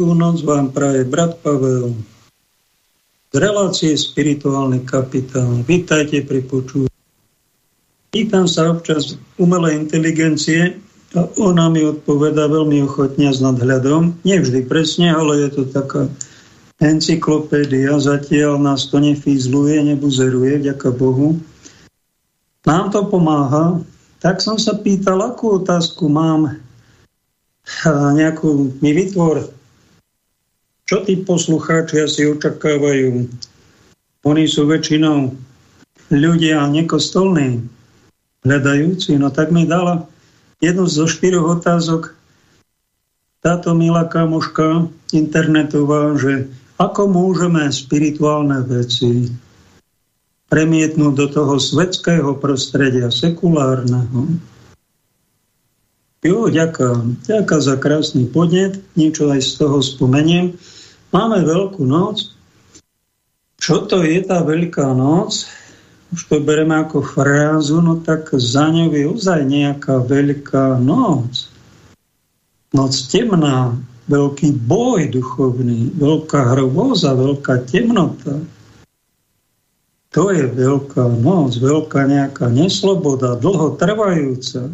Veľkú noc vám praje brat Pavel z relácie Spirituálny kapitán. Vítajte pri počúvaní. Pýtam sa občas umelej inteligencie a ona mi odpoveda veľmi ochotne s nadhľadom. Nie vždy presne, ale je to taká encyklopédia. Zatiaľ nás to nefízluje, nebuzeruje, vďaka Bohu. Nám to pomáha. Tak som sa pýtal, akú otázku mám nejakú mi vytvor, čo tí poslucháči asi očakávajú. Oni sú väčšinou ľudia nekostolní, hľadajúci. No tak mi dala jednu zo štyroch otázok táto milá kamoška internetová, že ako môžeme spirituálne veci premietnúť do toho svetského prostredia, sekulárneho, Jo, ďakujem. Ďakujem za krásny podnet, niečo aj z toho spomeniem. Máme Veľkú noc. Čo to je tá Veľká noc? Už to bereme ako frázu, no tak za ňou je ozaj nejaká Veľká noc. Noc temná, veľký boj duchovný, veľká hrôza, veľká temnota. To je veľká noc, veľká nejaká nesloboda, dlho trvajúca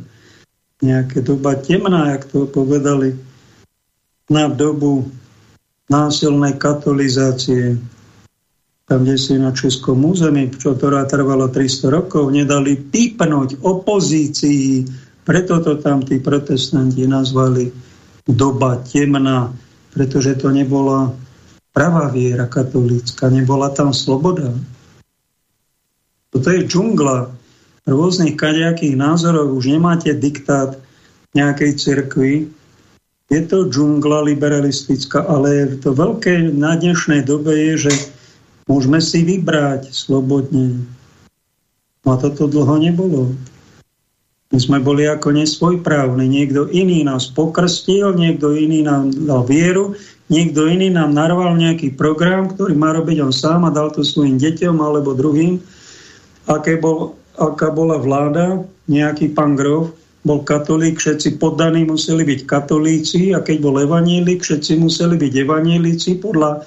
nejaká doba temná, jak to povedali, na dobu násilnej katolizácie, tam, kde si na Českom území, čo ktorá trvala 300 rokov, nedali pípnúť opozícii, preto to tam tí protestanti nazvali doba temná, pretože to nebola pravá viera katolícka, nebola tam sloboda. Toto je džungla, rôznych kadejakých názorov, už nemáte diktát nejakej cirkvi. Je to džungla liberalistická, ale to veľké na dnešnej dobe je, že môžeme si vybrať slobodne. No a toto dlho nebolo. My sme boli ako nesvojprávni. Niekto iný nás pokrstil, niekto iný nám dal vieru, niekto iný nám narval nejaký program, ktorý má robiť on sám a dal to svojim deťom alebo druhým. Aké bol aká bola vláda, nejaký pán Grof bol katolík, všetci poddaní museli byť katolíci a keď bol evanílik, všetci museli byť evanílici. Podľa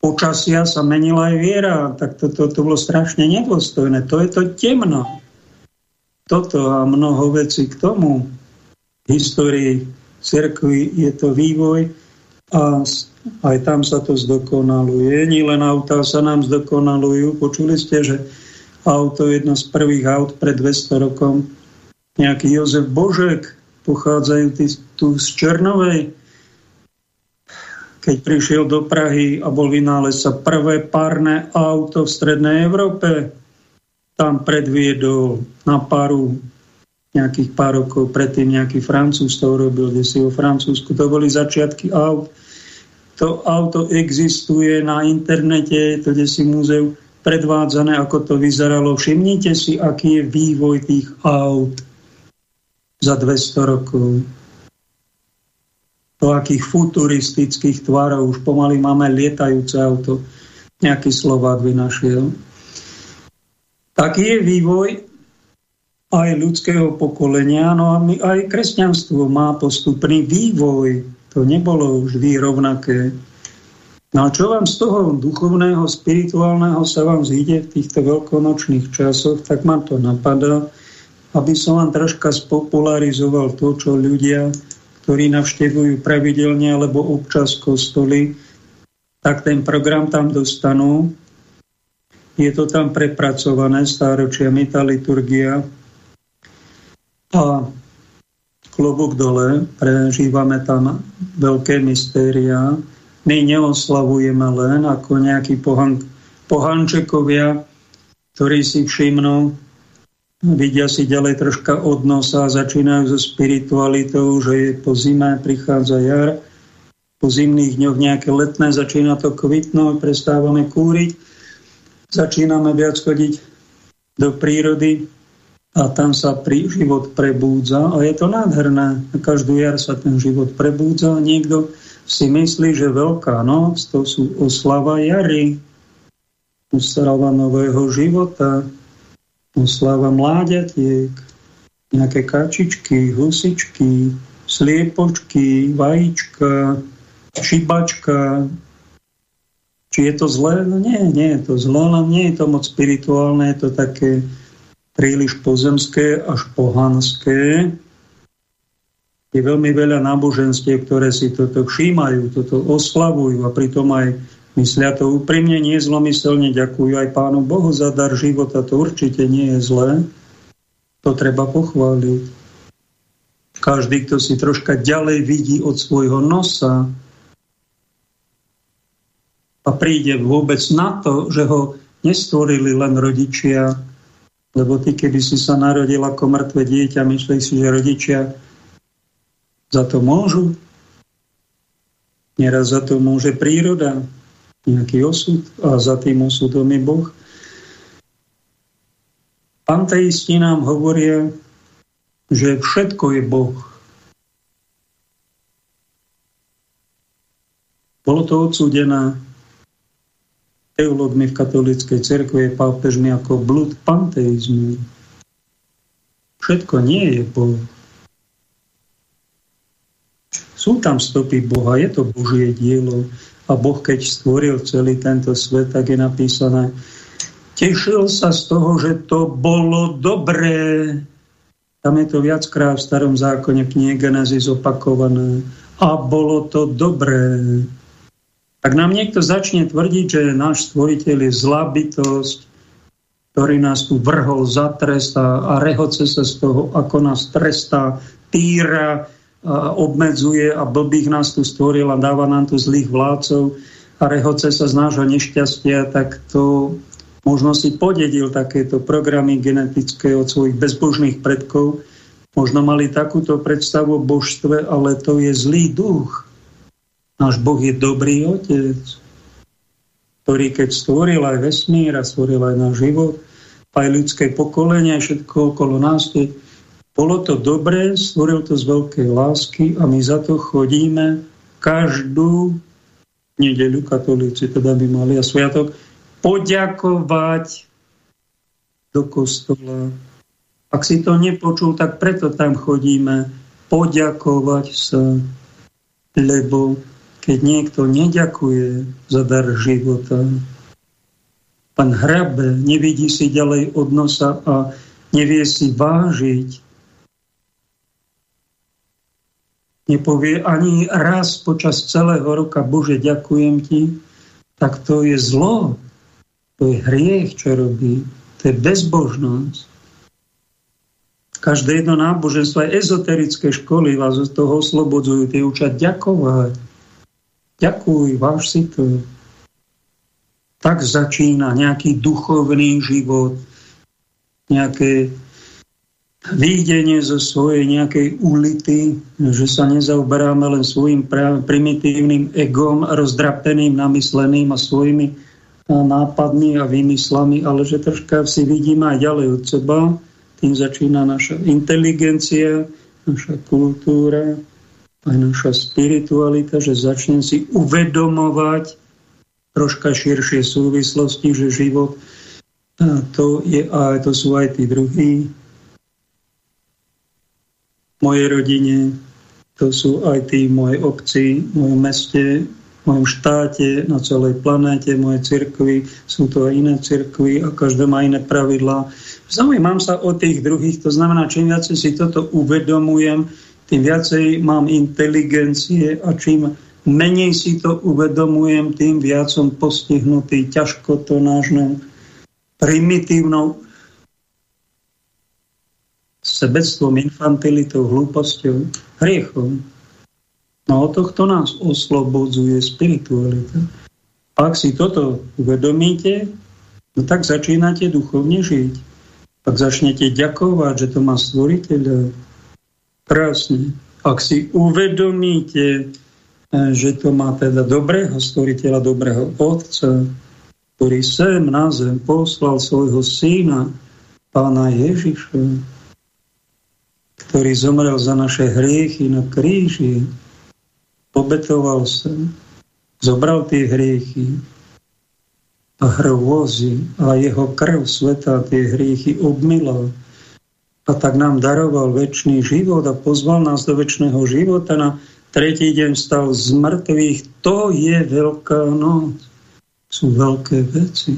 počasia sa menila aj viera, tak toto to, to bolo strašne nedôstojné. To je to temno. Toto a mnoho vecí k tomu. V histórii cirkvi je to vývoj a aj tam sa to zdokonaluje. Nie len autá sa nám zdokonalujú. Počuli ste, že auto, jedno z prvých aut pred 200 rokom. Nejaký Jozef Božek, pochádzajú tu z Černovej, keď prišiel do Prahy a bol sa prvé párne auto v Strednej Európe, tam predviedol na paru nejakých pár rokov predtým nejaký Francúz to urobil, kde si vo Francúzsku. To boli začiatky aut. To auto existuje na internete, je to si múzeu predvádzané, ako to vyzeralo. Všimnite si, aký je vývoj tých aut za 200 rokov. Do akých futuristických tvarov už pomaly máme lietajúce auto. Nejaký Slovák vynašiel. Taký je vývoj aj ľudského pokolenia, no a my, aj kresťanstvo má postupný vývoj. To nebolo vždy rovnaké. No a čo vám z toho duchovného, spirituálneho sa vám zíde v týchto veľkonočných časoch, tak ma to napadá, aby som vám troška spopularizoval to, čo ľudia, ktorí navštevujú pravidelne alebo občas kostoly, tak ten program tam dostanú. Je to tam prepracované stáročiami, tá liturgia. A klobúk dole, prežívame tam veľké mystéria, my neoslavujeme len ako nejakí pohan, pohančekovia, ktorí si všimnú, vidia si ďalej troška od nosa a začínajú so spiritualitou, že je po zime, prichádza jar, po zimných dňoch nejaké letné, začína to kvitnúť, prestávame kúriť, začíname viac chodiť do prírody a tam sa pri, život prebúdza a je to nádherné. Každú jar sa ten život prebúdza. Niekto si myslí, že Veľká noc to sú oslava jary, oslava nového života, oslava mláďatiek, nejaké kačičky, husičky, sliepočky, vajíčka, šibačka. Či je to zlé? No nie, nie je to zlé, ale nie je to moc spirituálne, je to také príliš pozemské až pohanské. Je veľmi veľa náboženstiev, ktoré si toto všímajú, toto oslavujú a pritom aj myslia to úprimne, nie zlomyselne ďakujú aj Pánu Bohu za dar života. To určite nie je zlé. To treba pochváliť. Každý, kto si troška ďalej vidí od svojho nosa a príde vôbec na to, že ho nestvorili len rodičia, lebo ty, keby si sa narodil ako mŕtve dieťa, myslíš si, že rodičia za to môžu? Nieraz za to môže príroda, nejaký osud a za tým osudom je Boh. Panteisti nám hovoria, že všetko je Boh. Bolo to odsúdené teológmi v katolíckej cerkve, pápežmi ako blud panteizmu. Všetko nie je Boh. Sú tam stopy Boha, je to Božie dielo. A Boh, keď stvoril celý tento svet, tak je napísané, tešil sa z toho, že to bolo dobré. Tam je to viackrát v starom zákone knihe Genesis opakované. A bolo to dobré. Ak nám niekto začne tvrdiť, že náš stvoriteľ je zlá bytosť, ktorý nás tu vrhol za trest a, rehoce sa z toho, ako nás trestá, týra, obmedzuje a blbých nás tu stvoril a dáva nám tu zlých vládcov a rehoce sa z nášho nešťastia, tak to možno si podedil takéto programy genetické od svojich bezbožných predkov. Možno mali takúto predstavu o božstve, ale to je zlý duch Náš Boh je dobrý otec, ktorý keď stvoril aj vesmír a stvoril aj náš život, aj ľudské pokolenie, všetko okolo nás, to bolo to dobré, stvoril to z veľkej lásky a my za to chodíme každú nedeľu katolíci, teda by mali a sviatok, poďakovať do kostola. Ak si to nepočul, tak preto tam chodíme poďakovať sa, lebo keď niekto neďakuje za dar života, pán hrabe, nevidí si ďalej od nosa a nevie si vážiť, nepovie ani raz počas celého roka, Bože, ďakujem ti, tak to je zlo, to je hriech, čo robí, to je bezbožnosť. Každé jedno náboženstvo, aj ezoterické školy vás z toho oslobodzujú, tie učať ďakovať. Ďakuj, váš si to. Tak začína nejaký duchovný život, nejaké výjdenie zo svojej nejakej ulity, že sa nezaoberáme len svojim primitívnym egom, rozdrapeným, namysleným a svojimi nápadmi a vymyslami, ale že troška si vidíme aj ďalej od seba. Tým začína naša inteligencia, naša kultúra, aj naša spiritualita, že začnem si uvedomovať troška širšie súvislosti, že život to, je, a to sú aj tí druhí. V mojej rodine, to sú aj tí moje obci, v mojom meste, v mojom štáte, na celej planéte, moje cirkvy, sú to aj iné cirkvy a každé má iné pravidlá. Zaujímam sa o tých druhých, to znamená, čím viac si toto uvedomujem, tým viacej mám inteligencie a čím menej si to uvedomujem, tým viac som postihnutý ťažko to nážnou primitívnou sebectvom, infantilitou, hlúposťou, hriechom. No od tohto nás oslobodzuje spiritualita. Ak si toto uvedomíte, no tak začínate duchovne žiť. Ak začnete ďakovať, že to má stvoriteľa, Krásne. Ak si uvedomíte, e, že to má teda dobrého stvoriteľa, dobrého Otca, ktorý sem na zem poslal svojho syna, pána Ježiša, ktorý zomrel za naše hriechy na kríži, obetoval sa, zobral tie hriechy a hrôzy a jeho krv sveta tie hriechy obmilal a tak nám daroval väčší život a pozval nás do väčšného života na tretí deň stal z mŕtvych. To je veľká noc. Sú veľké veci.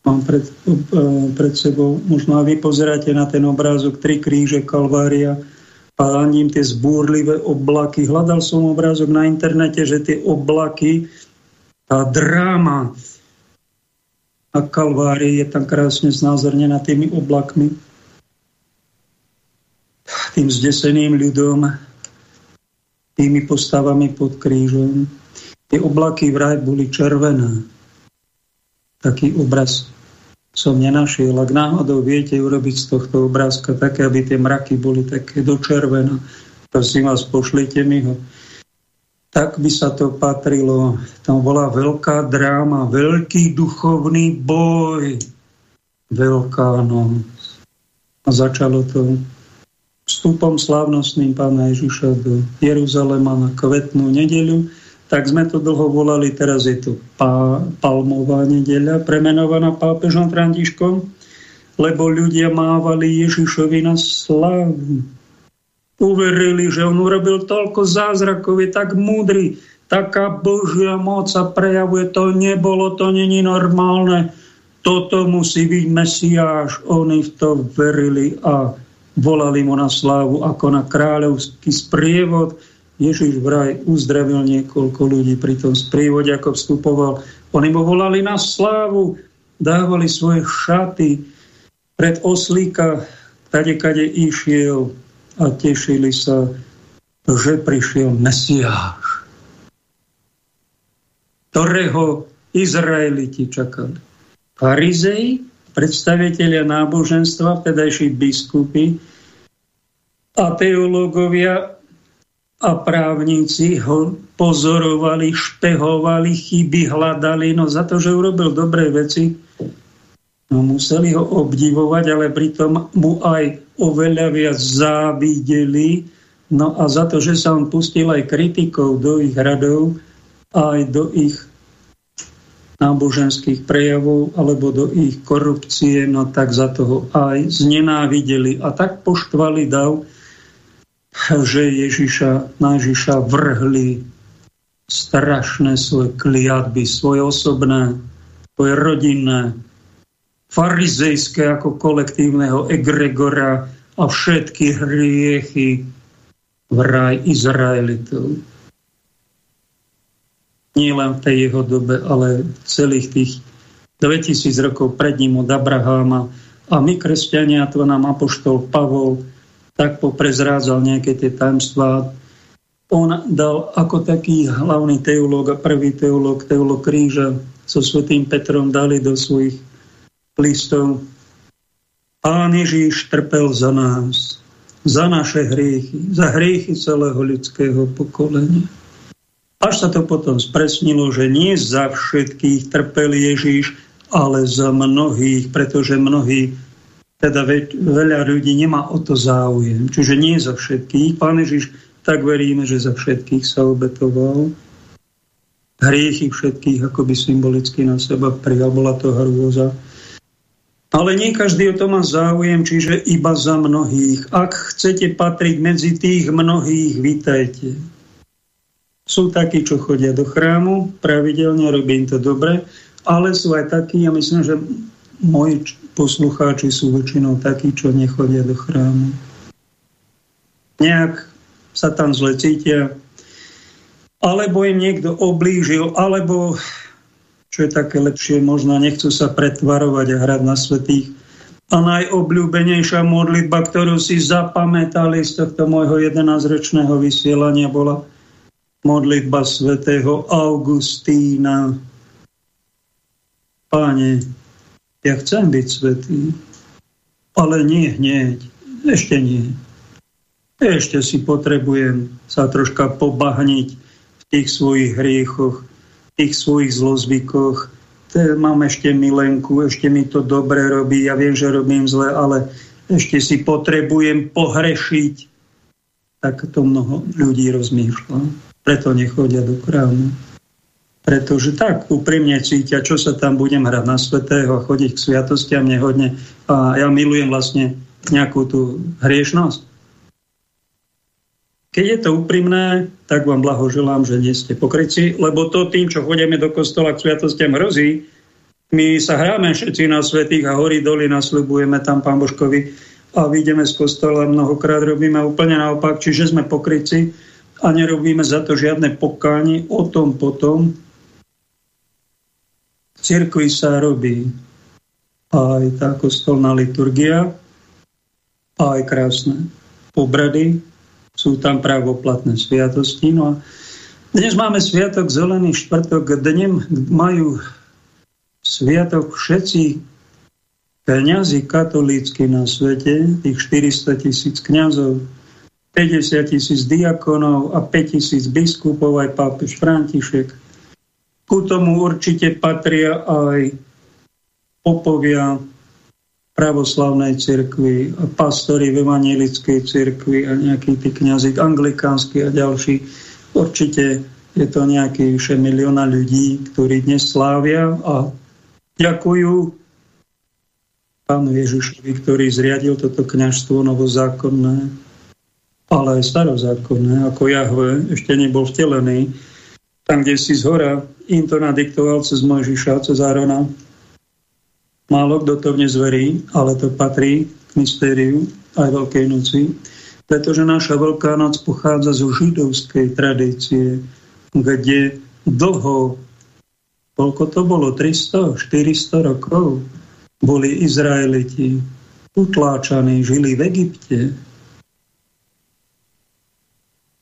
Mám pred, pred sebou, možno vy pozeráte na ten obrázok Tri kríže Kalvária a ním tie zbúrlivé oblaky. Hľadal som obrázok na internete, že tie oblaky, tá dráma, a Kalvárie je tam krásne znázornená tými oblakmi. Tým zdeseným ľudom, tými postavami pod krížom. Tie oblaky vraj boli červené. Taký obraz som nenašiel. Ak náhodou viete urobiť z tohto obrázka také, aby tie mraky boli také do červená, prosím vás, pošlite mi ho tak by sa to patrilo. Tam bola veľká dráma, veľký duchovný boj, veľká noc. A začalo to vstupom slávnostným pána Ježiša do Jeruzalema na kvetnú nedeľu. Tak sme to dlho volali, teraz je to pá, palmová nedeľa, premenovaná pápežom Františkom, lebo ľudia mávali Ježišovi na slavu uverili, že on urobil toľko zázrakov, je tak múdry, taká Božia moc sa prejavuje, to nebolo, to není normálne, toto musí byť Mesiáš. Oni v to verili a volali mu na slávu ako na kráľovský sprievod. Ježiš vraj uzdravil niekoľko ľudí pri tom sprievode, ako vstupoval. Oni mu volali na slávu, dávali svoje šaty pred oslíka, kade, kade išiel, a tešili sa, že prišiel Mesiáš, ktorého Izraeliti čakali. Farizei, predstavitelia náboženstva, vtedajší biskupy a teológovia a právnici ho pozorovali, špehovali, chyby hľadali, no za to, že urobil dobré veci, No, museli ho obdivovať, ale pritom mu aj oveľa viac závideli. No a za to, že sa on pustil aj kritikov do ich radov, aj do ich náboženských prejavov alebo do ich korupcie, no tak za toho aj znenávideli. A tak poštvali dav, že Ježiša, na Ježiša vrhli strašné svoje kliatby, svoje osobné, svoje rodinné, farizejské ako kolektívneho egregora a všetky hriechy v raj Izraelitov. Nie len v tej jeho dobe, ale celých tých 2000 rokov pred ním od Abraháma. A my, kresťania, to nám apoštol Pavol tak poprezrádzal nejaké tie tajemstvá. On dal ako taký hlavný teológ a prvý teológ, teológ kríža so svetým Petrom dali do svojich listov. Pán Ježíš trpel za nás, za naše hriechy, za hriechy celého ľudského pokolenia. Až sa to potom spresnilo, že nie za všetkých trpel Ježíš, ale za mnohých, pretože mnohí, teda veľa ľudí nemá o to záujem. Čiže nie za všetkých. Pán Ježiš, tak veríme, že za všetkých sa obetoval. Hriechy všetkých, ako by symbolicky na seba prijal, bola to hrôza. Ale nie každý o to má záujem, čiže iba za mnohých. Ak chcete patriť medzi tých mnohých, vítajte. Sú takí, čo chodia do chrámu, pravidelne robím to dobre, ale sú aj takí, ja myslím, že moji poslucháči sú väčšinou takí, čo nechodia do chrámu. Nejak sa tam zle cítia, alebo im niekto oblížil, alebo čo je také lepšie, možno nechcú sa pretvarovať a hrať na svetých. A najobľúbenejšia modlitba, ktorú si zapamätali z tohto môjho 11-ročného vysielania, bola modlitba svätého Augustína. Páne, ja chcem byť svetý, ale nie hneď, ešte nie. Ešte si potrebujem sa troška pobahniť v tých svojich hriechoch, tých svojich zlozvykoch. Mám ešte milenku, ešte mi to dobre robí, ja viem, že robím zle, ale ešte si potrebujem pohrešiť. Tak to mnoho ľudí rozmýšľa. Preto nechodia do krámu. Pretože tak úprimne cítia, čo sa tam budem hrať na svetého a chodiť k sviatostiam nehodne. A ja milujem vlastne nejakú tú hriešnosť. Keď je to úprimné, tak vám blahoželám, že nie ste pokryci, lebo to tým, čo chodíme do kostola k sviatostiam hrozí, my sa hráme všetci na svetých a hory doli nasľubujeme tam pán Božkovi a vyjdeme z kostola, mnohokrát robíme úplne naopak, čiže sme pokryci a nerobíme za to žiadne pokáni o tom potom, cirkvi sa robí aj tá kostolná liturgia, aj krásne obrady, sú tam právoplatné sviatosti. No a dnes máme sviatok Zelený štvrtok, dnem majú sviatok všetci kniazy katolícky na svete, tých 400 tisíc kniazov, 50 tisíc diakonov a 5 tisíc biskupov, aj pápež František. Ku tomu určite patria aj popovia pravoslavnej cirkvi, pastori v evangelickej cirkvi a nejaký tí kniazy anglikánsky a ďalší. Určite je to nejaký vyše milióna ľudí, ktorí dnes slávia a ďakujú pánu Ježišovi, ktorý zriadil toto kniažstvo novozákonné, ale aj starozákonné, ako Jahve ešte nebol vtelený, tam, kde si z im to nadiktoval cez Mojžiša, cez Árona. Málo kto to dnes verí, ale to patrí k mystériu aj Veľkej noci, pretože naša Veľká noc pochádza zo židovskej tradície, kde dlho, koľko to bolo, 300, 400 rokov, boli Izraeliti utláčaní, žili v Egypte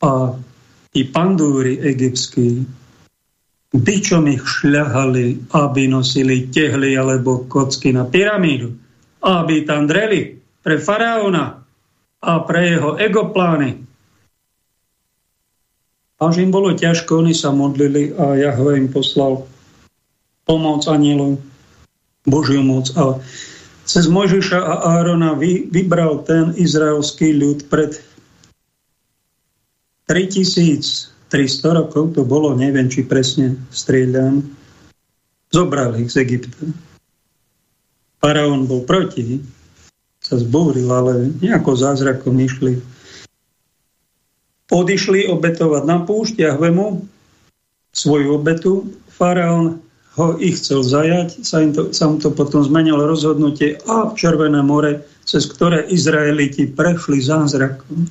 a i pandúri egyptskí Byčom ich šľahali, aby nosili tehly alebo kocky na pyramídu, aby tam dreli pre faraóna a pre jeho egoplány. Až im bolo ťažko, oni sa modlili a Jahve im poslal pomoc anielov, Božiu moc. A cez Mojžiša a Árona vy, vybral ten izraelský ľud pred 3000 300 rokov to bolo, neviem, či presne strieľam, zobrali ich z Egypta. Faraón bol proti, sa zbúril, ale nejako zázrakom išli. Odišli obetovať na púšť Jahvemu svoju obetu. Faraón ho ich chcel zajať, sa, im to, sa mu to potom zmenilo rozhodnutie a v Červené more, cez ktoré Izraeliti prešli zázrakom.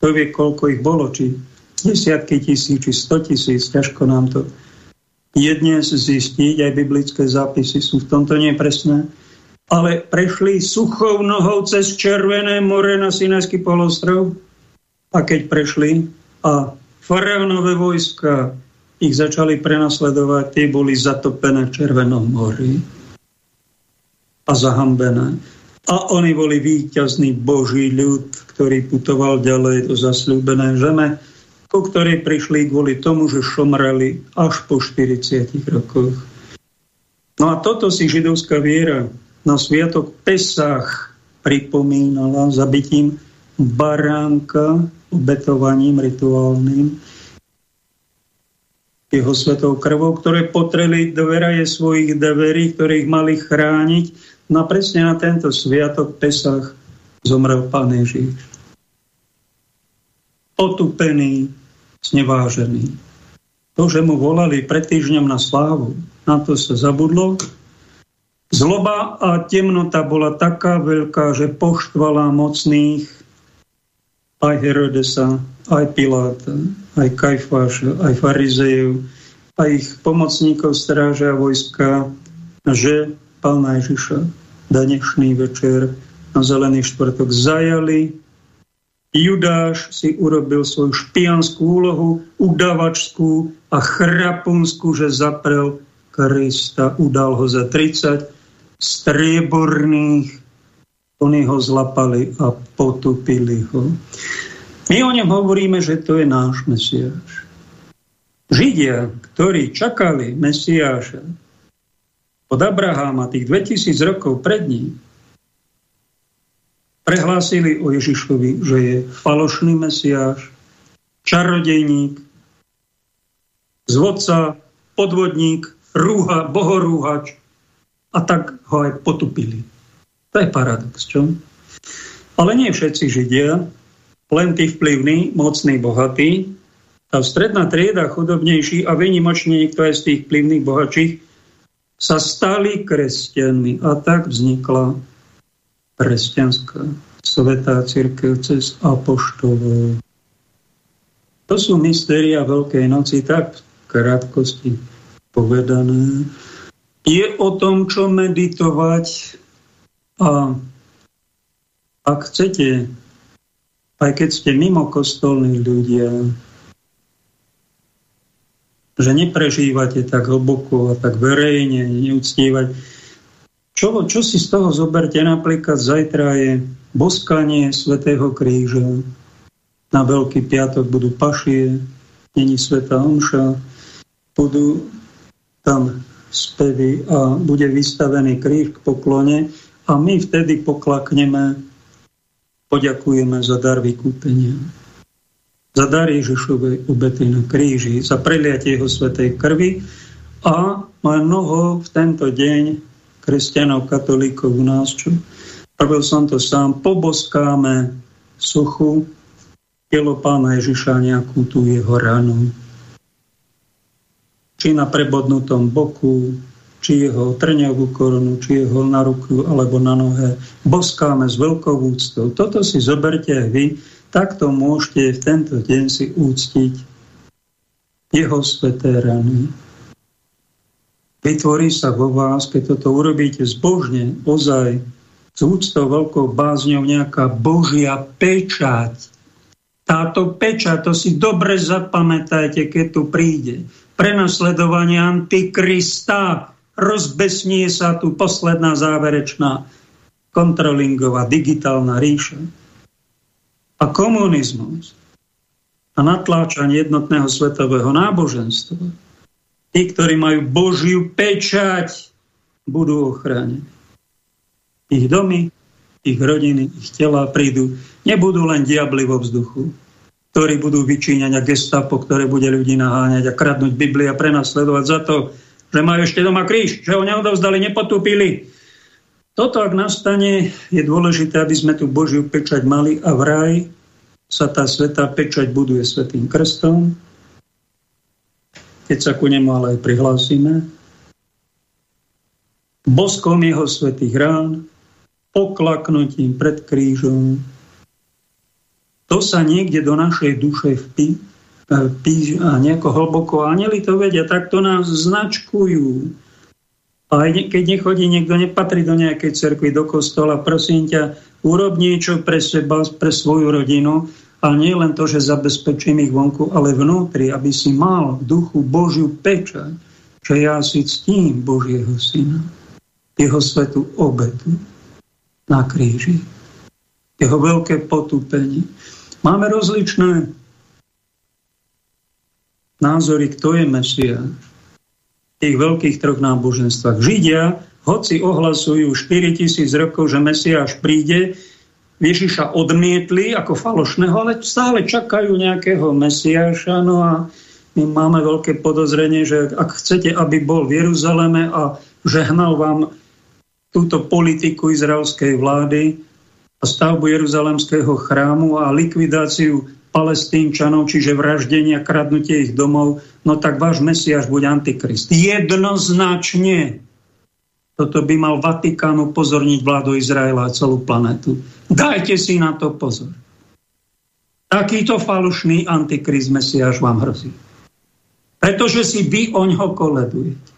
To vie, koľko ich bolo, či desiatky tisíc či sto tisíc, ťažko nám to je dnes zistiť, aj biblické zápisy sú v tomto nepresné, ale prešli suchou nohou cez Červené more na Sinajský polostrov a keď prešli a faraónové vojska ich začali prenasledovať, tie boli zatopené v Červenom mori a zahambené. A oni boli víťazný Boží ľud, ktorý putoval ďalej do zasľúbené žeme ku ktorej prišli kvôli tomu, že šomrali až po 40 rokoch. No a toto si židovská viera na sviatok Pesach pripomínala zabitím baránka, obetovaním rituálnym, jeho svetou krvou, ktoré potreli dveraje svojich deverí, ktoré ich mali chrániť. No a presne na tento sviatok Pesach zomrel Pán Ježiš. Otupený, znevážený. To, že mu volali pred týždňom na slávu, na to sa zabudlo. Zloba a temnota bola taká veľká, že poštvala mocných aj Herodesa, aj Piláta, aj Kajfáša, aj farizejev, aj ich pomocníkov stráža a vojska, že pána Ježiša dnešný večer na Zelený štvrtok zajali Judáš si urobil svoju špianskú úlohu, udavačskú a chrapunskú, že zaprel Krista, udal ho za 30 strieborných, oni ho zlapali a potupili ho. My o ňom hovoríme, že to je náš Mesiáš. Židia, ktorí čakali Mesiáša od Abraháma tých 2000 rokov pred ním, prehlásili o Ježišovi, že je falošný mesiáš, čarodejník, zvodca podvodník, rúha, bohorúhač a tak ho aj potupili. To je paradox, čo? Ale nie všetci Židia, len tí vplyvní, mocní, bohatí, a stredná trieda, chudobnejší a vynimočne niekto aj z tých vplyvných bohačích sa stali kresťanmi. A tak vznikla kresťanská svetá církev cez apoštolov. To sú mystéria Veľkej noci, tak v krátkosti povedané. Je o tom, čo meditovať a ak chcete, aj keď ste mimo kostolní ľudia, že neprežívate tak hlboko a tak verejne, neúctievať. Čo, čo si z toho zoberte? Napríklad zajtra je boskanie Svetého kríža. Na Veľký piatok budú pašie, není Sveta Omša, budú tam spevy a bude vystavený kríž k poklone a my vtedy poklakneme, poďakujeme za dar vykúpenia za dar Ježišovej obety na kríži, za preliatie jeho svetej krvi a mnoho v tento deň kresťanov, katolíkov u nás, čo robil som to sám, poboskáme suchu telo pána Ježiša nejakú tú jeho ranu. Či na prebodnutom boku, či jeho trňovú korunu, či jeho na ruku alebo na nohe. Boskáme s veľkou úctou. Toto si zoberte aj vy, takto môžete v tento deň si úctiť jeho sveté rany. Vytvorí sa vo vás, keď toto urobíte zbožne, ozaj, s úctou veľkou bázňou nejaká Božia pečať. Táto pečať, to si dobre zapamätajte, keď tu príde. Prenasledovanie Antikrista, rozbesnie sa tu posledná záverečná kontrolingová digitálna ríša a komunizmus a natláčanie jednotného svetového náboženstva, tí, ktorí majú Božiu pečať, budú ochránení. Ich domy, ich rodiny, ich tela prídu, nebudú len diabli vo vzduchu, ktorí budú vyčíňať a gestapo, ktoré bude ľudí naháňať a kradnúť Bibli a prenasledovať za to, že majú ešte doma kríž, že ho neodovzdali, nepotúpili, toto, ak nastane, je dôležité, aby sme tu Božiu pečať mali a vraj sa tá svetá pečať buduje svetým krstom, keď sa ku nemu ale aj prihlásime, boskom jeho svetých rán, poklaknutím pred krížom. To sa niekde do našej duše vpí, pí, a nejako hlboko. Anieli to vedia, tak to nás značkujú a aj keď nechodí, niekto nepatrí do nejakej cerkvy, do kostola, prosím ťa, urob niečo pre seba, pre svoju rodinu a nie len to, že zabezpečím ich vonku, ale vnútri, aby si mal v duchu Božiu pečať, že ja si ctím Božieho Syna, jeho svetú obetu na kríži, jeho veľké potúpenie. Máme rozličné názory, kto je Mesiáš tých veľkých troch náboženstvách. Židia, hoci ohlasujú 4000 rokov, že Mesiáš príde, Ježiša odmietli ako falošného, ale stále čakajú nejakého Mesiáša. No a my máme veľké podozrenie, že ak chcete, aby bol v Jeruzaleme a žehnal vám túto politiku izraelskej vlády a stavbu Jeruzalemského chrámu a likvidáciu palestínčanov, čiže vraždenie a kradnutie ich domov, no tak váš Mesiáš bude antikrist. Jednoznačne. Toto by mal Vatikánu upozorniť vládu Izraela a celú planetu. Dajte si na to pozor. Takýto falošný antikrist Mesiáš vám hrozí. Pretože si vy oňho koledujete.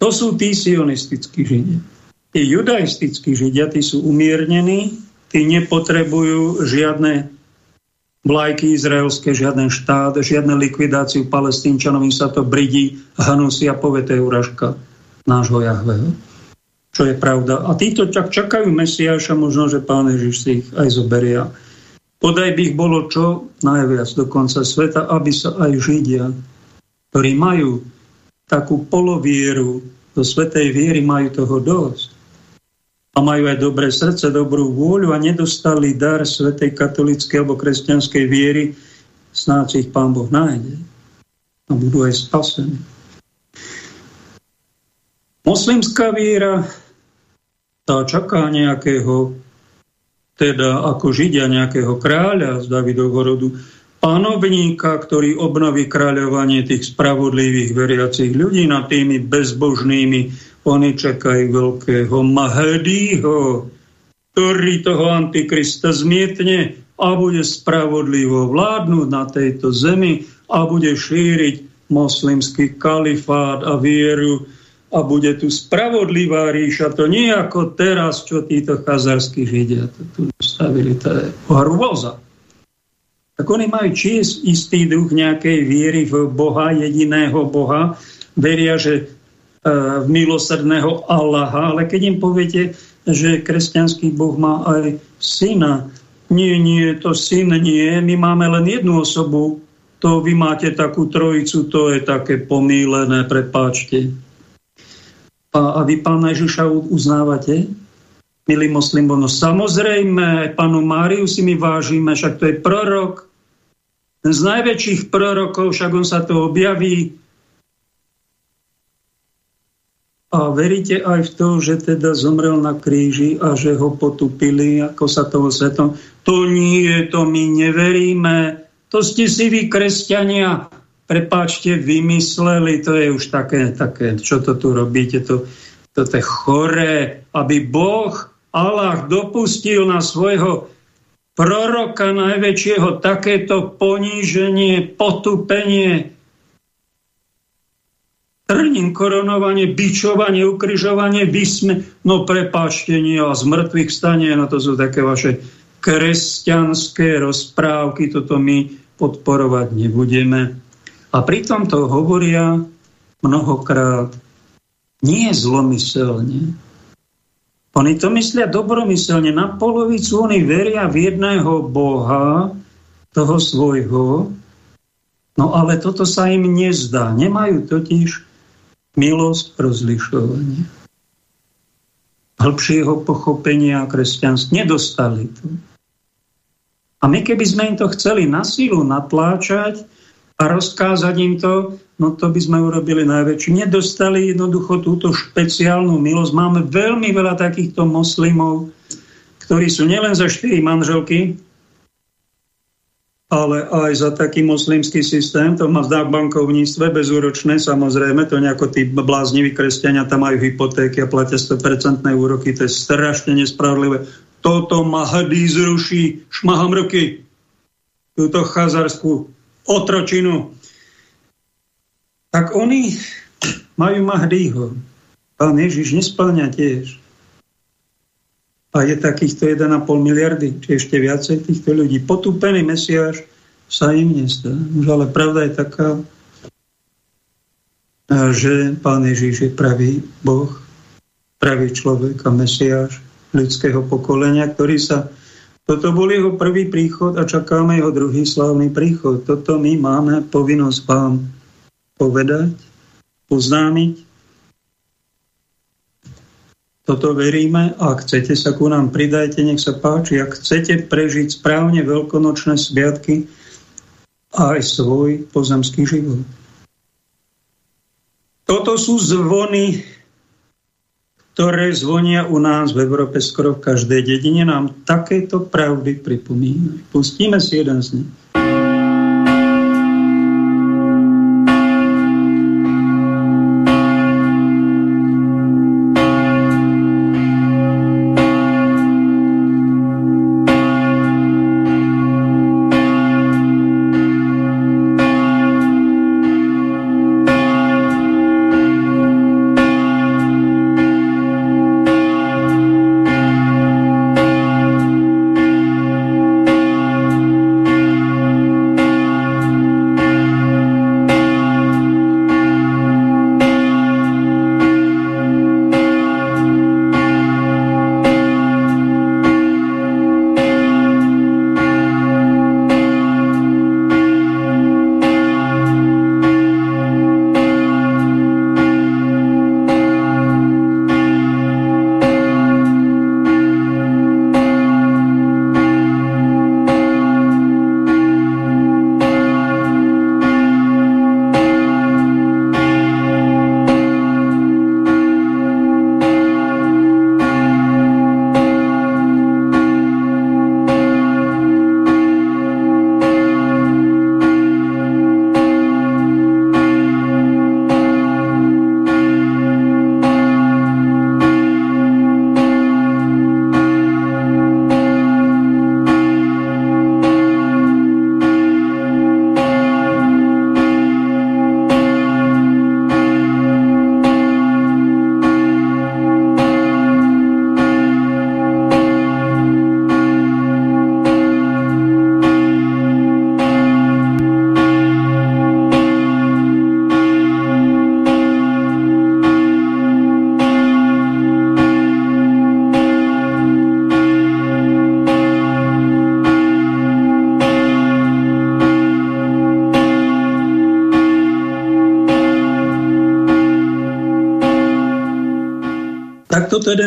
To sú tí sionistickí židia. Tí judaistickí židia, tí sú umiernení, tí nepotrebujú žiadne vlajky izraelské, žiaden štát, žiadne likvidáciu palestínčanov, im sa to bridí, hnusí a povie, to je uražka nášho Jahveho. Čo je pravda. A títo čak čakajú Mesiáša, možno, že Pán Ježiš si ich aj zoberia. Podaj by ich bolo čo najviac do konca sveta, aby sa aj Židia, ktorí majú takú polovieru, do svetej viery majú toho dosť a majú aj dobré srdce, dobrú vôľu a nedostali dar svetej katolíckej alebo kresťanskej viery, snáď ich Pán Boh nájde. a budú aj spasení. Moslimská viera tá čaká nejakého, teda ako Židia nejakého kráľa z Davidovho rodu, panovníka, ktorý obnoví kráľovanie tých spravodlivých veriacich ľudí nad tými bezbožnými. Oni čakajú veľkého Mahedího, ktorý toho Antikrista zmietne a bude spravodlivo vládnuť na tejto zemi a bude šíriť moslimský kalifát a vieru a bude tu spravodlivá ríša. To nie ako teraz, čo títo chazarskí židia to tu stavili. To je hrôza. Tak oni majú či istý druh nejakej viery v Boha, jediného Boha, veria, že e, v milosrdného Allaha, ale keď im poviete, že kresťanský Boh má aj syna, nie, nie, to syn nie, my máme len jednu osobu, to vy máte takú trojicu, to je také pomílené, prepáčte. A, vy pána Ježiša uznávate? Milí moslimov, no samozrejme, panu Máriu si my vážime, však to je prorok. Ten z najväčších prorokov, však on sa to objaví. A veríte aj v to, že teda zomrel na kríži a že ho potupili, ako sa toho svetom? To nie, to my neveríme. To ste si vy, kresťania, prepáčte, vymysleli, to je už také, také čo to tu robíte, to, to je choré, aby Boh, Allah dopustil na svojho proroka najväčšieho takéto poníženie, potupenie, trním koronovanie, bičovanie, ukryžovanie, vysme, no prepáčte, nie, a z mŕtvych stane, no to sú také vaše kresťanské rozprávky, toto my podporovať nebudeme. A pritom to hovoria mnohokrát nie zlomyselne. Oni to myslia dobromyselne. Na polovicu oni veria v jedného Boha, toho svojho, no ale toto sa im nezdá. Nemajú totiž milosť rozlišovania. Hĺbšieho pochopenia kresťanstva. Nedostali to. A my keby sme im to chceli na sílu natláčať, a rozkázať im to, no to by sme urobili najväčšie. Nedostali jednoducho túto špeciálnu milosť. Máme veľmi veľa takýchto moslimov, ktorí sú nielen za štyri manželky, ale aj za taký moslimský systém, to má v bankovníctve bezúročné, samozrejme, to nejako tí blázniví kresťania tam majú hypotéky a platia 100% úroky, to je strašne nespravodlivé. Toto Mahdi zruší, šmaham ruky, túto chazarskú otročinu. Tak oni majú Mahdího. Pán Ježiš nesplňa tiež. A je takýchto 1,5 miliardy, či ešte viacej týchto ľudí. Potúpený Mesiáš sa im nestá. Už ale pravda je taká, že Pán Ježiš je pravý Boh, pravý človek a Mesiáš ľudského pokolenia, ktorý sa toto bol jeho prvý príchod a čakáme jeho druhý slávny príchod. Toto my máme povinnosť vám povedať, oznámiť. Toto veríme a ak chcete sa ku nám pridajte, nech sa páči. Ak chcete prežiť správne veľkonočné sviatky a aj svoj pozemský život. Toto sú zvony ktoré zvonia u nás v Európe skoro v každej dedine, nám takéto pravdy pripomínajú. Pustíme si jeden z nich.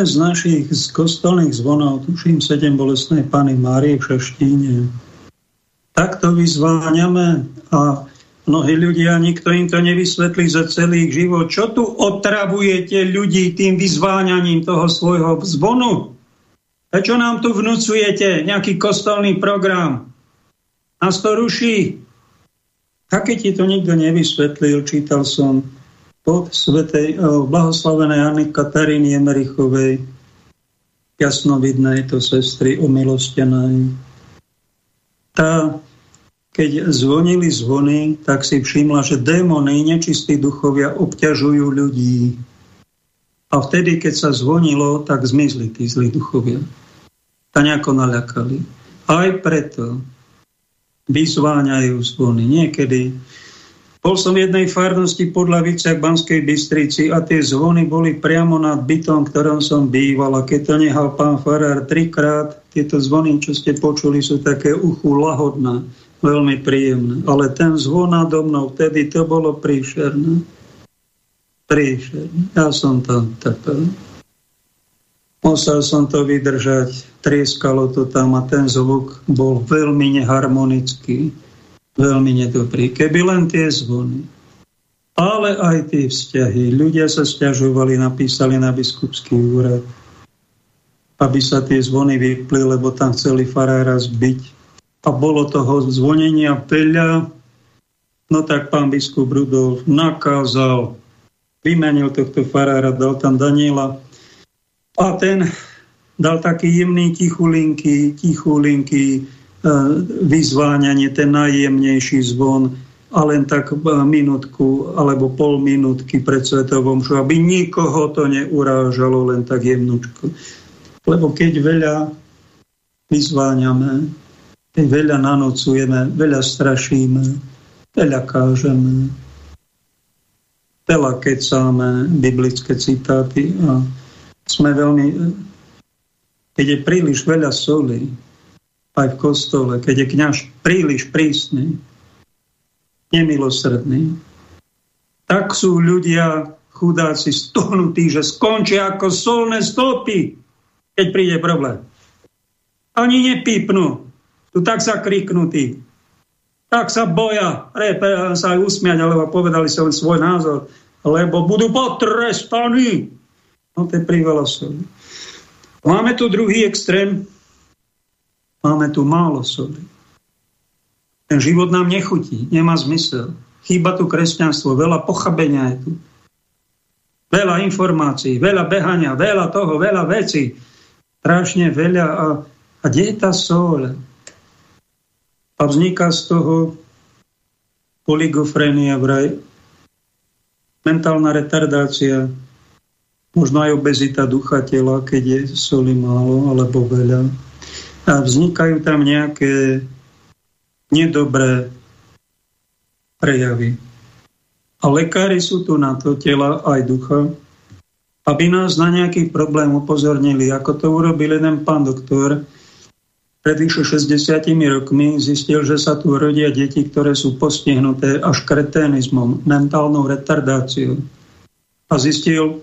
Z našich z kostolných zvonov, tuším sedem bolestnej Pany Márie v Šaštíne. Takto vyzváňame a mnohí ľudia, nikto im to nevysvetlí za celý život. Čo tu otravujete ľudí tým vyzváňaním toho svojho zvonu? A čo nám tu vnúcujete? Nejaký kostolný program? Nás to ruší. A ti to nikto nevysvetlil, čítal som pod svetej, blahoslavenej Anny Kataríny Emerichovej, jasnovidnej to sestry omilostenej. Tá, keď zvonili zvony, tak si všimla, že démony, nečistí duchovia obťažujú ľudí. A vtedy, keď sa zvonilo, tak zmizli tí zlí duchovia. A nejako naľakali. Aj preto vyzváňajú zvony. Niekedy bol som v jednej farnosti podľa Viciak Banskej Bystrici a tie zvony boli priamo nad bytom, ktorom som býval. A keď to nehal pán Farár trikrát, tieto zvony, čo ste počuli, sú také uchu lahodné, veľmi príjemné. Ale ten zvon nado mnou, vtedy to bolo príšerné. Príšerné. Ja som tam trpel. Musel som to vydržať, trieskalo to tam a ten zvuk bol veľmi neharmonický veľmi nedobrý. Keby len tie zvony. Ale aj tie vzťahy. Ľudia sa stiažovali, napísali na biskupský úrad, aby sa tie zvony vypli, lebo tam chceli farára zbyť. A bolo toho zvonenia veľa. No tak pán biskup Rudolf nakázal, vymenil tohto farára, dal tam Daniela. A ten dal taký jemný tichulinky, tichulinky, vyzváňanie, ten najjemnejší zvon a len tak e, minútku alebo pol minútky pred svetovom šu, aby nikoho to neurážalo len tak jemnúčko. Lebo keď veľa vyzváňame, keď veľa nanocujeme, veľa strašíme, veľa kážeme, veľa kecáme biblické citáty a sme veľmi... Keď je príliš veľa soli, aj v kostole, keď je kňaž príliš prísny, nemilosrdný, tak sú ľudia chudáci stohnutí, že skončia ako solné stopy, keď príde problém. Ani nepípnú, sú tak zakriknutí, tak sa boja, repe, sa aj usmiať, alebo povedali sa len svoj názor, lebo budú potrestaní. No to je priveľa Máme tu druhý extrém, Máme tu málo soli. Ten život nám nechutí, nemá zmysel. Chýba tu kresťanstvo, veľa pochabenia je tu. Veľa informácií, veľa behania, veľa toho, veľa vecí. Strašne veľa. A, a kde je tá sol? A vzniká z toho poligofrenia vraj, mentálna retardácia, možno aj obezita ducha tela, keď je soli málo alebo veľa a vznikajú tam nejaké nedobré prejavy. A lekári sú tu na to, tela aj ducha, aby nás na nejaký problém upozornili, ako to urobil jeden pán doktor, pred vyše 60 rokmi zistil, že sa tu rodia deti, ktoré sú postihnuté až kreténizmom, mentálnou retardáciou. A zistil,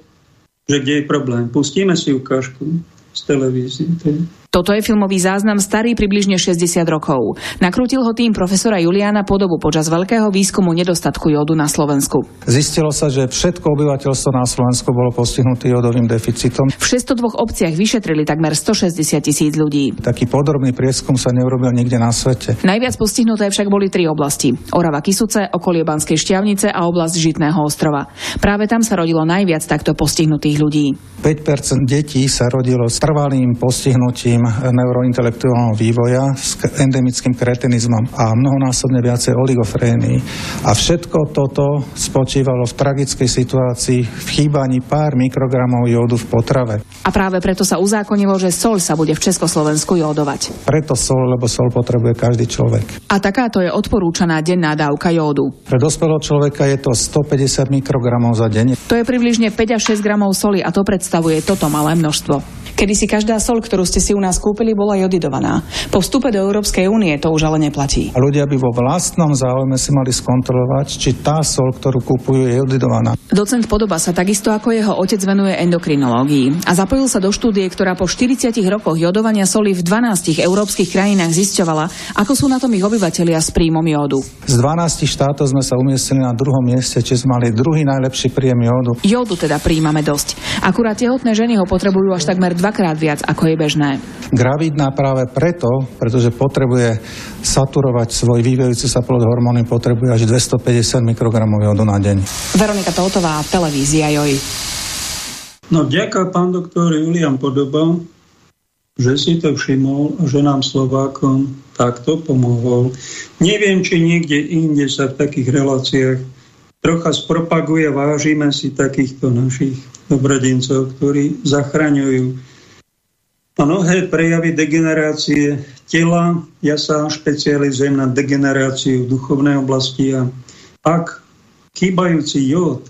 že kde je problém. Pustíme si ukážku z televízie. Toto je filmový záznam starý približne 60 rokov. Nakrútil ho tým profesora Juliana Podobu počas veľkého výskumu nedostatku jodu na Slovensku. Zistilo sa, že všetko obyvateľstvo na Slovensku bolo postihnuté jodovým deficitom. V 602 obciach vyšetrili takmer 160 tisíc ľudí. Taký podrobný prieskum sa neurobil nikde na svete. Najviac postihnuté však boli tri oblasti. Orava Kisuce, okolie Banskej Šťavnice a oblasť Žitného ostrova. Práve tam sa rodilo najviac takto postihnutých ľudí. 5% detí sa rodilo s trvalým postihnutím neurointelektuálneho vývoja s endemickým kretinizmom a mnohonásobne viacej oligofrénii. A všetko toto spočívalo v tragickej situácii v chýbaní pár mikrogramov jódu v potrave. A práve preto sa uzákonilo, že sol sa bude v Československu jódovať. Preto sol, lebo sol potrebuje každý človek. A takáto je odporúčaná denná dávka jódu. Pre dospelého človeka je to 150 mikrogramov za deň. To je približne 5 až 6 gramov soli a to predstavuje toto malé množstvo. Kedy si každá sol, ktorú ste si u nás kúpili, bola jodidovaná. Po vstupe do Európskej únie to už ale neplatí. A ľudia by vo vlastnom záujme si mali skontrolovať, či tá sol, ktorú kúpujú, je jodidovaná. Docent Podoba sa takisto ako jeho otec venuje endokrinológii a zapojil sa do štúdie, ktorá po 40 rokoch jodovania soli v 12 európskych krajinách zisťovala, ako sú na tom ich obyvateľia s príjmom jódu. Z 12 štátov sme sa umiestnili na druhom mieste, či sme mali druhý najlepší príjem jódu. Jódu teda príjmame dosť. Akurát tehotné ženy ho potrebujú až takmer dvakrát viac, ako je bežné. Gravidná práve preto, pretože potrebuje saturovať svoj vyvíjajúci sa plod hormóny, potrebuje až 250 mikrogramov jodu na deň. Veronika Toltová, televízia JOJ. No ďakujem pán doktor Julian Podoba, že si to všimol a že nám Slovákom takto pomohol. Neviem, či niekde inde sa v takých reláciách trocha spropaguje, vážime si takýchto našich dobrodincov, ktorí zachraňujú mnohé prejavy degenerácie tela. Ja sa špecializujem na degeneráciu duchovnej oblasti a ak chýbajúci jód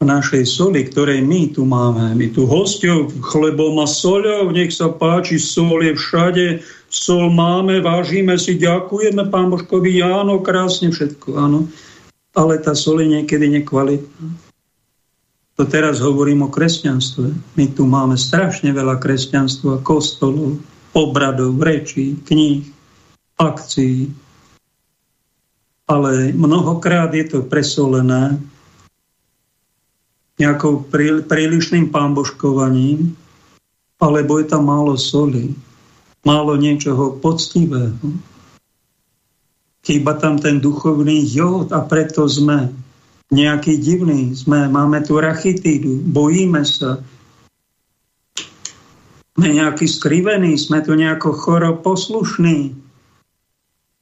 v našej soli, ktorej my tu máme, my tu hostov chlebom a soľou, nech sa páči, sol je všade, sol máme, vážime si, ďakujeme pán Božkovi, áno, krásne všetko, áno. Ale tá sol je niekedy nekvalitná to teraz hovorím o kresťanstve. My tu máme strašne veľa kresťanstva, kostolov, obradov, rečí, kníh, akcií. Ale mnohokrát je to presolené nejakou prílišným pamboškovaním, alebo je tam málo soli, málo niečoho poctivého. Chýba tam ten duchovný jód a preto sme nejaký divný. Sme, máme tu rachitídu, bojíme sa. Sme nejaký skrivený, sme tu nejako choro poslušní,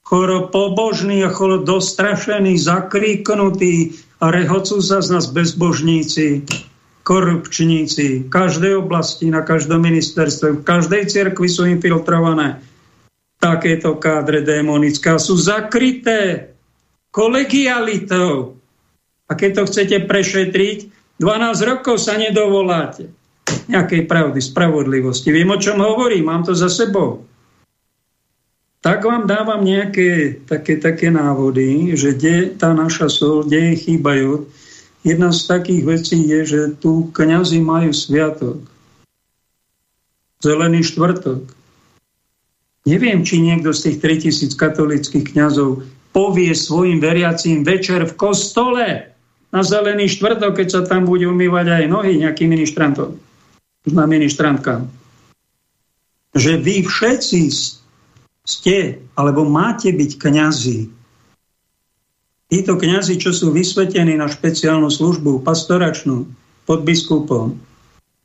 choro pobožní a choro dostrašení, zakríknutí a rehocú sa z nás bezbožníci, korupčníci. V každej oblasti, na každom ministerstve, v každej cirkvi sú infiltrované takéto kádre démonické sú zakryté kolegialitou a keď to chcete prešetriť, 12 rokov sa nedovoláte nejakej pravdy, spravodlivosti. Viem, o čom hovorím, mám to za sebou. Tak vám dávam nejaké také, také návody, že kde tá naša sol, kde je chýbajú. Jedna z takých vecí je, že tu kňazi majú sviatok. Zelený štvrtok. Neviem, či niekto z tých 3000 katolických kňazov povie svojim veriacím večer v kostole na zelený štvrtok, keď sa tam bude umývať aj nohy nejaký ministrantom, na ministrantka. Že vy všetci ste, alebo máte byť kňazi. Títo kňazi, čo sú vysvetení na špeciálnu službu, pastoračnú, pod biskupom,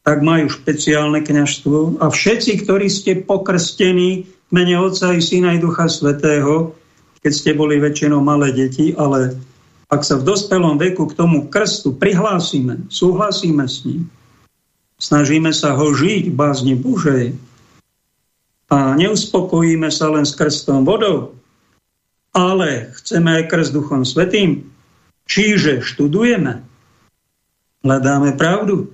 tak majú špeciálne kňažstvo a všetci, ktorí ste pokrstení v mene Otca i Syna i Ducha Svetého, keď ste boli väčšinou malé deti, ale ak sa v dospelom veku k tomu krstu prihlásime, súhlasíme s ním, snažíme sa ho žiť v bázni Božej a neuspokojíme sa len s krstom vodou, ale chceme aj krst Duchom Svetým, čiže študujeme, hľadáme pravdu,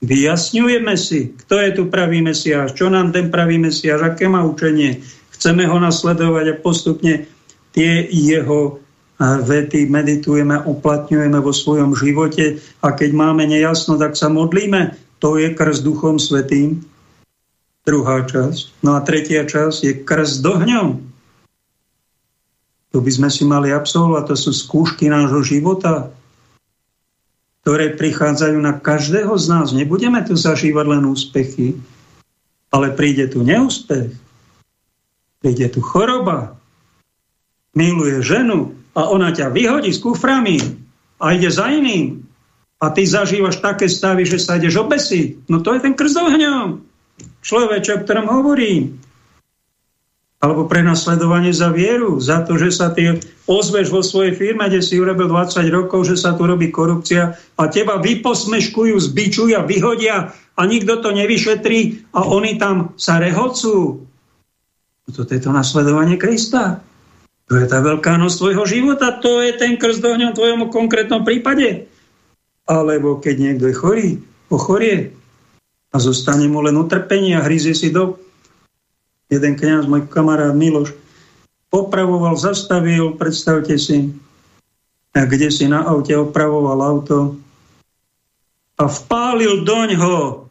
vyjasňujeme si, kto je tu pravý Mesiáš, čo nám ten pravý Mesiáš, aké má učenie, chceme ho nasledovať a postupne tie jeho vety meditujeme, uplatňujeme vo svojom živote a keď máme nejasno, tak sa modlíme. To je krst Duchom Svetým. Druhá časť. No a tretia časť je krst dohňom. To by sme si mali absolvovať. To sú skúšky nášho života, ktoré prichádzajú na každého z nás. Nebudeme tu zažívať len úspechy, ale príde tu neúspech, príde tu choroba, miluje ženu, a ona ťa vyhodí s kuframi a ide za iným a ty zažívaš také stavy, že sa ideš obesiť, no to je ten krst ohňom. Človeče, o ktorom hovorím. Alebo prenasledovanie za vieru, za to, že sa ty ozveš vo svojej firme, kde si urobil 20 rokov, že sa tu robí korupcia a teba vyposmeškujú, zbičujú a vyhodia a nikto to nevyšetrí a oni tam sa rehocú. No to je to nasledovanie Krista. To je tá veľká noc tvojho života, to je ten krst ohňom v tvojom konkrétnom prípade. Alebo keď niekto je chorý, pochorie, A zostane mu len utrpenie a hryzie si do... Jeden kniaz, môj kamarát Miloš, opravoval, zastavil, predstavte si, kde si na aute opravoval auto a vpálil doňho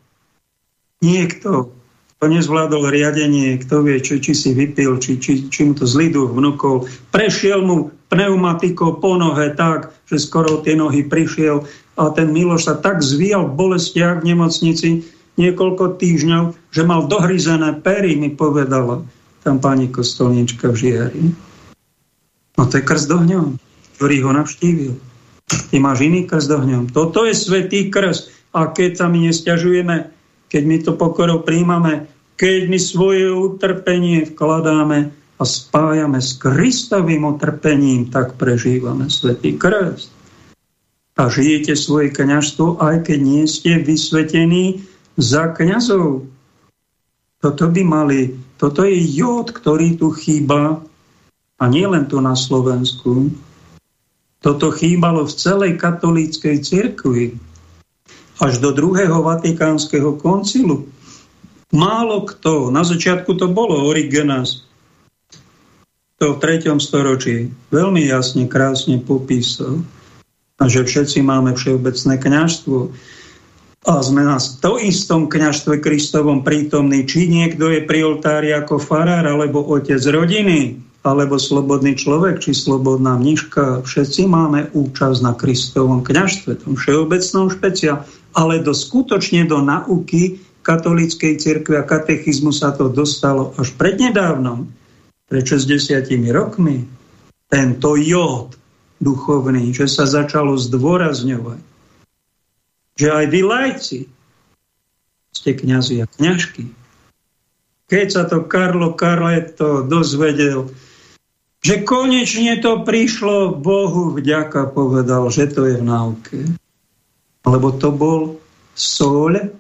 niekto, kto nezvládol riadenie, kto vie, či, či si vypil, či, či, či mu to zlý duch vnúkol. Prešiel mu pneumatikou po nohe tak, že skoro tie nohy prišiel a ten Miloš sa tak zvíjal v bolestiach v nemocnici niekoľko týždňov, že mal dohryzené pery, mi povedala tam pani kostolnička v Žiari. No to je krst ohňom, ktorý ho navštívil. Ty máš iný krst ohňom. Toto je svetý krst. A keď sa my nestiažujeme, keď my to pokorou príjmame, keď my svoje utrpenie vkladáme a spájame s Kristovým utrpením, tak prežívame Svetý Krst. A žijete svoje kniažstvo, aj keď nie ste vysvetení za kniazov. Toto by mali, toto je jód, ktorý tu chýba, a nie len tu na Slovensku. Toto chýbalo v celej katolíckej cirkvi až do druhého vatikánskeho koncilu. Málo kto, na začiatku to bolo Origenas, to v 3. storočí veľmi jasne, krásne popísal, že všetci máme všeobecné kňažstvo a sme na to istom kňažstve Kristovom prítomní, či niekto je pri oltári ako farár, alebo otec rodiny, alebo slobodný človek, či slobodná mniška, všetci máme účasť na Kristovom kňažstve, tom všeobecnom špeciál, ale do skutočne do nauky katolíckej cirkvi a katechizmu sa to dostalo až prednedávnom, pred 60 rokmi. Tento jód duchovný, že sa začalo zdôrazňovať, že aj vy lajci ste kniazy a kňažky. Keď sa to Karlo Carletto dozvedel, že konečne to prišlo Bohu vďaka, povedal, že to je v náuke. Lebo to bol soľ,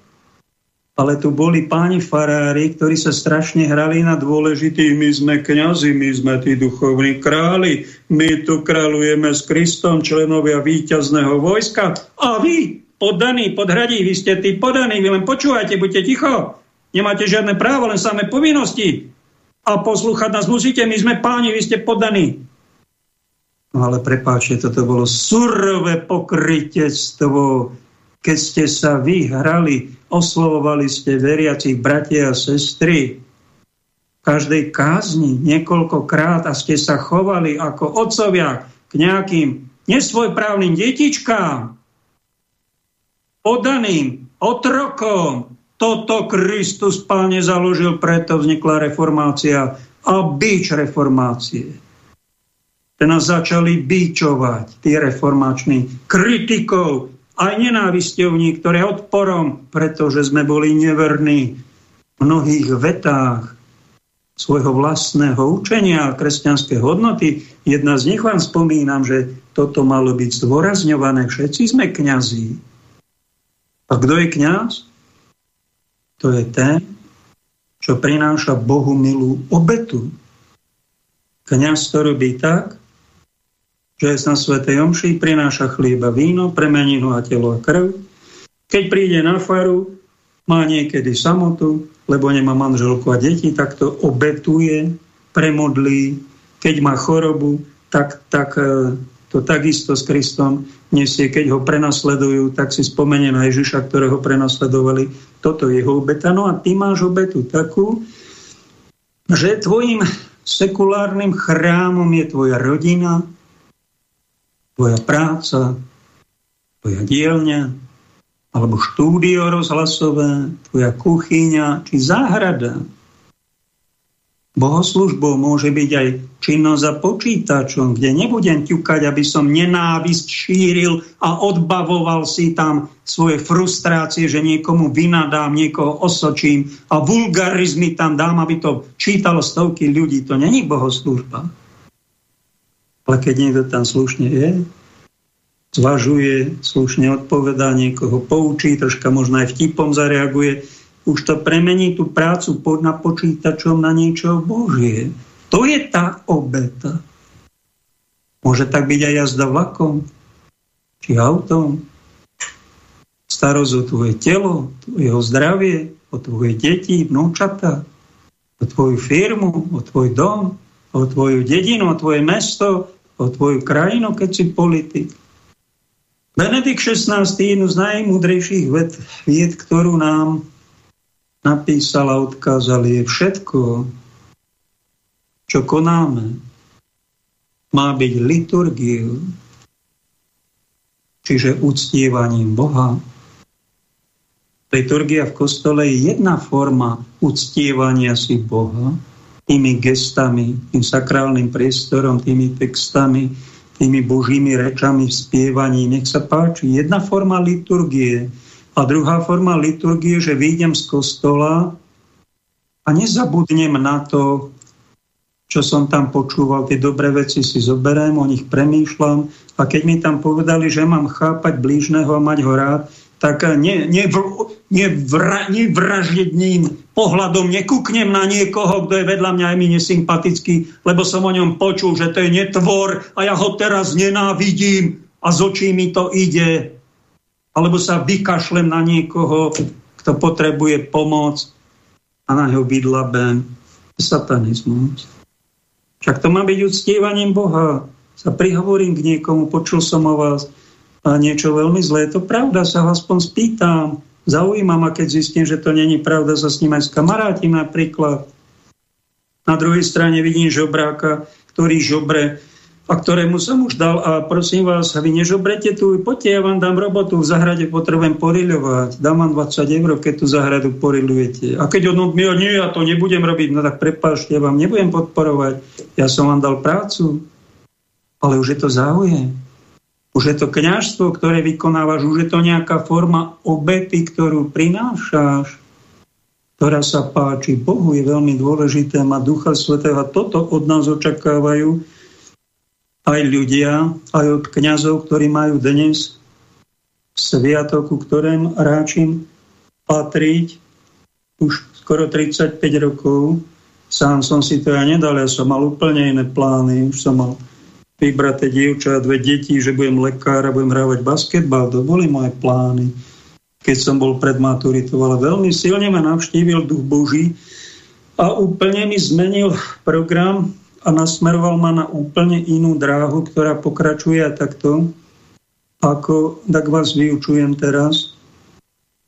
ale tu boli páni farári, ktorí sa strašne hrali na dôležitý. My sme kňazi, my sme tí duchovní králi, my tu kráľujeme s Kristom, členovia víťazného vojska. A vy, poddaní, podhradí, vy ste tí podaní, vy len počúvajte, buďte ticho. Nemáte žiadne právo, len samé povinnosti a poslúchať nás musíte, my sme páni, vy ste podaní. No ale prepáčte, toto bolo surové pokrytectvo, keď ste sa vyhrali, oslovovali ste veriacich bratia a sestry. V každej kázni niekoľkokrát a ste sa chovali ako otcovia k nejakým nesvojprávnym detičkám, podaným, otrokom, toto Kristus páne založil, preto vznikla reformácia a byč reformácie. Že nás začali byčovať tí reformační kritikov, aj nenávisťovní, ktoré odporom, pretože sme boli neverní v mnohých vetách svojho vlastného učenia a kresťanské hodnoty. Jedna z nich vám spomínam, že toto malo byť zdôrazňované. Všetci sme kňazí. A kto je kňaz? to je ten, čo prináša Bohu milú obetu. Kňaz to robí tak, že na Svetej Omši prináša chlieba, víno, premeninu a telo a krv. Keď príde na faru, má niekedy samotu, lebo nemá manželku a deti, tak to obetuje, premodlí. Keď má chorobu, tak, tak e, to takisto s Kristom nesie, keď ho prenasledujú, tak si spomenie na Ježiša, ktorého prenasledovali. Toto je jeho obeta. No a ty máš obetu takú, že tvojim sekulárnym chrámom je tvoja rodina, tvoja práca, tvoja dielňa, alebo štúdio rozhlasové, tvoja kuchyňa, či záhrada, Bohoslužbou môže byť aj činnosť za počítačom, kde nebudem ťukať, aby som nenávisť šíril a odbavoval si tam svoje frustrácie, že niekomu vynadám, niekoho osočím a vulgarizmy tam dám, aby to čítalo stovky ľudí. To není bohoslužba. Ale keď niekto tam slušne je, zvažuje, slušne odpovedá, niekoho poučí, troška možno aj vtipom zareaguje, už to premení tú prácu pod na počítačom na niečo Božie. To je tá obeta. Môže tak byť aj jazda vlakom, či autom. starosť o tvoje telo, jeho zdravie, o tvoje deti, vnúčata, o tvoju firmu, o tvoj dom, o tvoju dedinu, o tvoje mesto, o tvoju krajinu, keď si politik. Benedikt XVI, jednu z najmudrejších ved, vied, ktorú nám napísal a odkázal, je všetko, čo konáme, má byť liturgiou, čiže uctievaním Boha. Liturgia v kostole je jedna forma uctievania si Boha, tými gestami, tým sakrálnym priestorom, tými textami, tými božími rečami, spievaní. Nech sa páči. Jedna forma liturgie a druhá forma liturgie, že vyjdem z kostola a nezabudnem na to, čo som tam počúval, tie dobré veci si zoberiem, o nich premýšľam a keď mi tam povedali, že mám chápať blížneho a mať ho rád, tak ne, nevražedným pohľadom nekúknem na niekoho, kto je vedľa mňa aj mi nesympatický, lebo som o ňom počul, že to je netvor a ja ho teraz nenávidím a z očí mi to ide. Alebo sa vykašlem na niekoho, kto potrebuje pomoc a na neho bydlabem. Satanizmus. Však to má byť uctievaním Boha. Sa prihovorím k niekomu, počul som o vás, niečo veľmi zlé. Je to pravda, sa ho aspoň spýtam. Zaujímam a keď zistím, že to není pravda, sa s ním aj skamarátim napríklad. Na druhej strane vidím žobráka, ktorý žobre a ktorému som už dal a prosím vás, vy nežobrete tu, poďte, ja vám dám robotu, v zahrade potrebujem poriľovať, dám vám 20 eur, keď tú zahradu porilujete. A keď on mi nie, ja to nebudem robiť, no tak prepášte, ja vám nebudem podporovať, ja som vám dal prácu, ale už je to záujem. Už je to kňažstvo, ktoré vykonávaš, už je to nejaká forma obety, ktorú prinášaš, ktorá sa páči Bohu. Je veľmi dôležité mať Ducha Svetého. A toto od nás očakávajú aj ľudia, aj od kňazov, ktorí majú dnes sviatok, ku ktorém ráčim patriť už skoro 35 rokov. Sám som si to ja nedal, ja som mal úplne iné plány. Už som mal vybraté dievča a dve deti, že budem lekár a budem hrávať basketbal. To boli moje plány, keď som bol pred maturitou. Ale veľmi silne ma navštívil duch Boží a úplne mi zmenil program a nasmeroval ma na úplne inú dráhu, ktorá pokračuje takto, ako tak vás vyučujem teraz.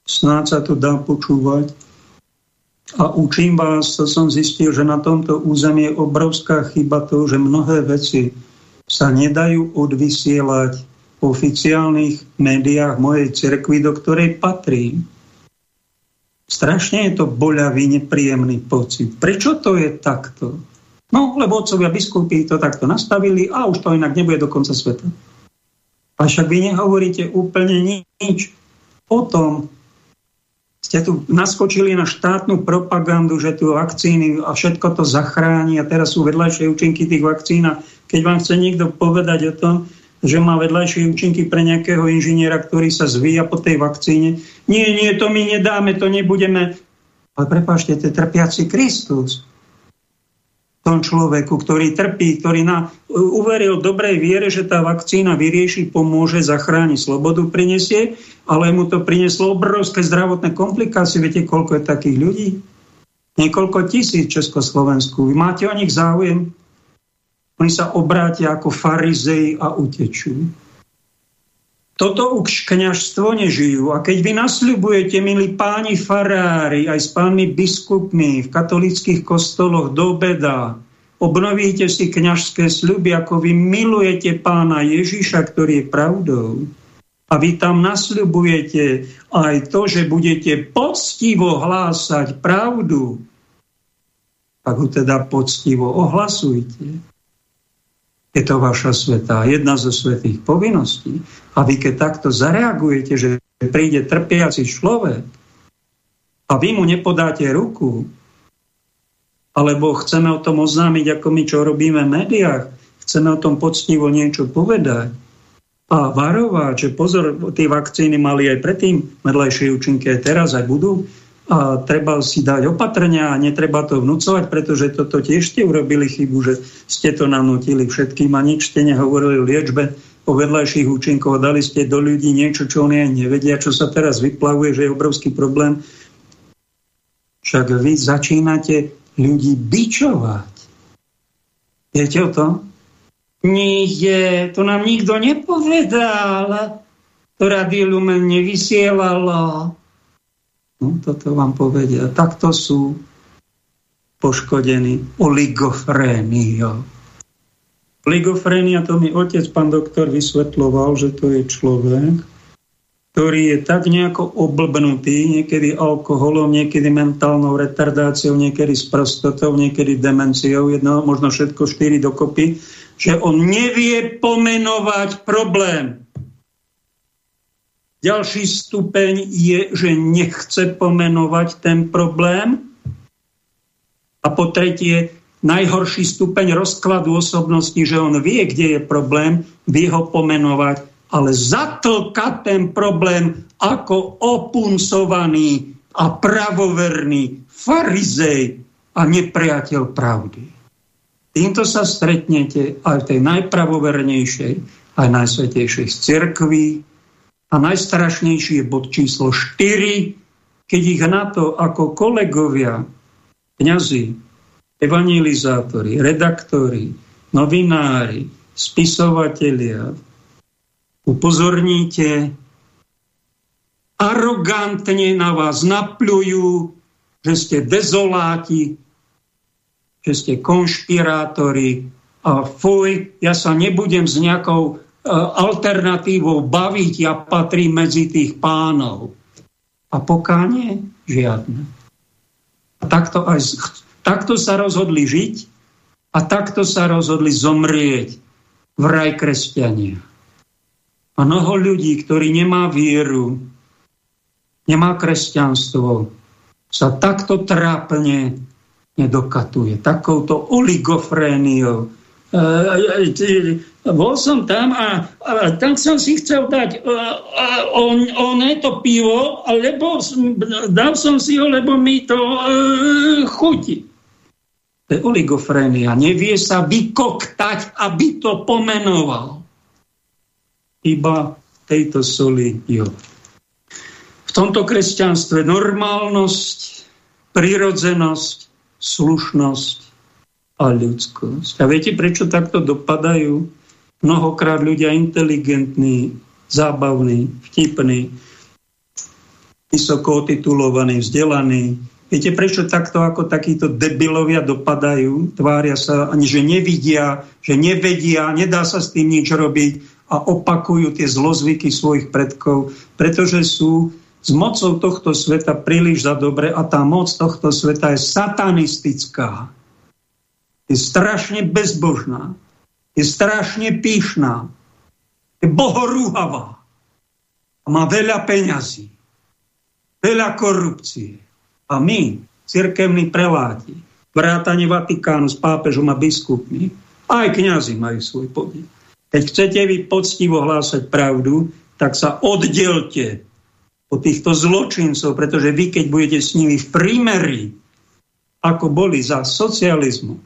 Snáď sa to dá počúvať. A učím vás, to som zistil, že na tomto území je obrovská chyba to, že mnohé veci, sa nedajú odvysielať v oficiálnych médiách mojej cerkvy, do ktorej patrím. Strašne je to boľavý, nepríjemný pocit. Prečo to je takto? No, lebo otcovia biskupy to takto nastavili a už to inak nebude do konca sveta. A však vy nehovoríte úplne nič o tom, ste tu naskočili na štátnu propagandu, že tu vakcíny a všetko to zachráni a teraz sú vedľajšie účinky tých vakcín a keď vám chce niekto povedať o tom, že má vedľajšie účinky pre nejakého inžiniera, ktorý sa zvíja po tej vakcíne. Nie, nie, to my nedáme, to nebudeme. Ale prepášte, to je trpiaci Kristus tom človeku, ktorý trpí, ktorý na, uveril dobrej viere, že tá vakcína vyrieši, pomôže, zachráni, slobodu prinesie, ale mu to prinieslo obrovské zdravotné komplikácie. Viete, koľko je takých ľudí? Niekoľko tisíc v Československu. Vy máte o nich záujem? Oni sa obrátia ako farizei a utečú. Toto už kniažstvo nežijú. A keď vy nasľubujete, milí páni farári, aj s pánmi biskupmi v katolických kostoloch do beda, obnovíte si kňažské sľuby, ako vy milujete pána Ježiša, ktorý je pravdou. A vy tam nasľubujete aj to, že budete poctivo hlásať pravdu, tak ho teda poctivo ohlasujte. Je to vaša svetá, jedna zo svetých povinností. A vy keď takto zareagujete, že príde trpiaci človek a vy mu nepodáte ruku, alebo chceme o tom oznámiť, ako my čo robíme v médiách, chceme o tom poctivo niečo povedať a varovať, že pozor, tie vakcíny mali aj predtým medlejšie účinky, aj teraz, aj budú, a treba si dať opatrenia a netreba to vnúcovať, pretože toto tiež ste urobili chybu, že ste to nanútili všetkým a nič ste nehovorili o liečbe o vedľajších účinkov a dali ste do ľudí niečo, čo oni aj nevedia, čo sa teraz vyplavuje, že je obrovský problém. Však vy začínate ľudí bičovať. Viete o tom? Nie, to nám nikto nepovedal. To Radio Lumen nevysielalo. No, toto vám povedia. Takto sú poškodení oligofréniou. Oligofrénia to mi otec, pán doktor, vysvetloval, že to je človek, ktorý je tak nejako oblbnutý, niekedy alkoholom, niekedy mentálnou retardáciou, niekedy s prostotou, niekedy demenciou, jedno, možno všetko štyri dokopy, že on nevie pomenovať problém. Ďalší stupeň je, že nechce pomenovať ten problém. A po tretie, najhorší stupeň rozkladu osobnosti, že on vie, kde je problém, vie ho pomenovať, ale zatlka ten problém ako opuncovaný a pravoverný farizej a nepriateľ pravdy. Týmto sa stretnete aj v tej najpravovernejšej, aj najsvetejšej cirkvi, a najstrašnejší je bod číslo 4, keď ich na to ako kolegovia, kňazi, evangelizátori, redaktori, novinári, spisovatelia, upozorníte, arogantne na vás napľujú, že ste dezoláti, že ste konšpirátori a fuj, ja sa nebudem s nejakou alternatívou baviť, ja patrím medzi tých pánov. A pokánie? Žiadne. A takto, aj, takto sa rozhodli žiť a takto sa rozhodli zomrieť v raj kresťania. A mnoho ľudí, ktorí nemá vieru, nemá kresťanstvo, sa takto trápne nedokatuje. Takouto oligofréniou, bol som tam a, a tam som si chcel dať on, oné to pivo, lebo dal som si ho, lebo mi to uh, chutí. To je oligofrénia. Nevie sa vykoktať, aby to pomenoval. Iba tejto soli jo. V tomto kresťanstve normálnosť, prirodzenosť, slušnosť a ľudskosť. A viete, prečo takto dopadajú? Mnohokrát ľudia inteligentní, zábavní, vtipní, vysoko titulovaní, vzdelaní. Viete, prečo takto ako takíto debilovia dopadajú? Tvária sa, ani že nevidia, že nevedia, nedá sa s tým nič robiť a opakujú tie zlozvyky svojich predkov, pretože sú s mocou tohto sveta príliš za dobre a tá moc tohto sveta je satanistická je strašne bezbožná, je strašne píšná, je bohorúhavá a má veľa peňazí, veľa korupcie. A my, cirkevní preláti, vrátane Vatikánu s pápežom a biskupmi, aj kňazi majú svoj podiel. Keď chcete vy poctivo hlásať pravdu, tak sa oddelte od týchto zločincov, pretože vy, keď budete s nimi v prímeri, ako boli za socializmu,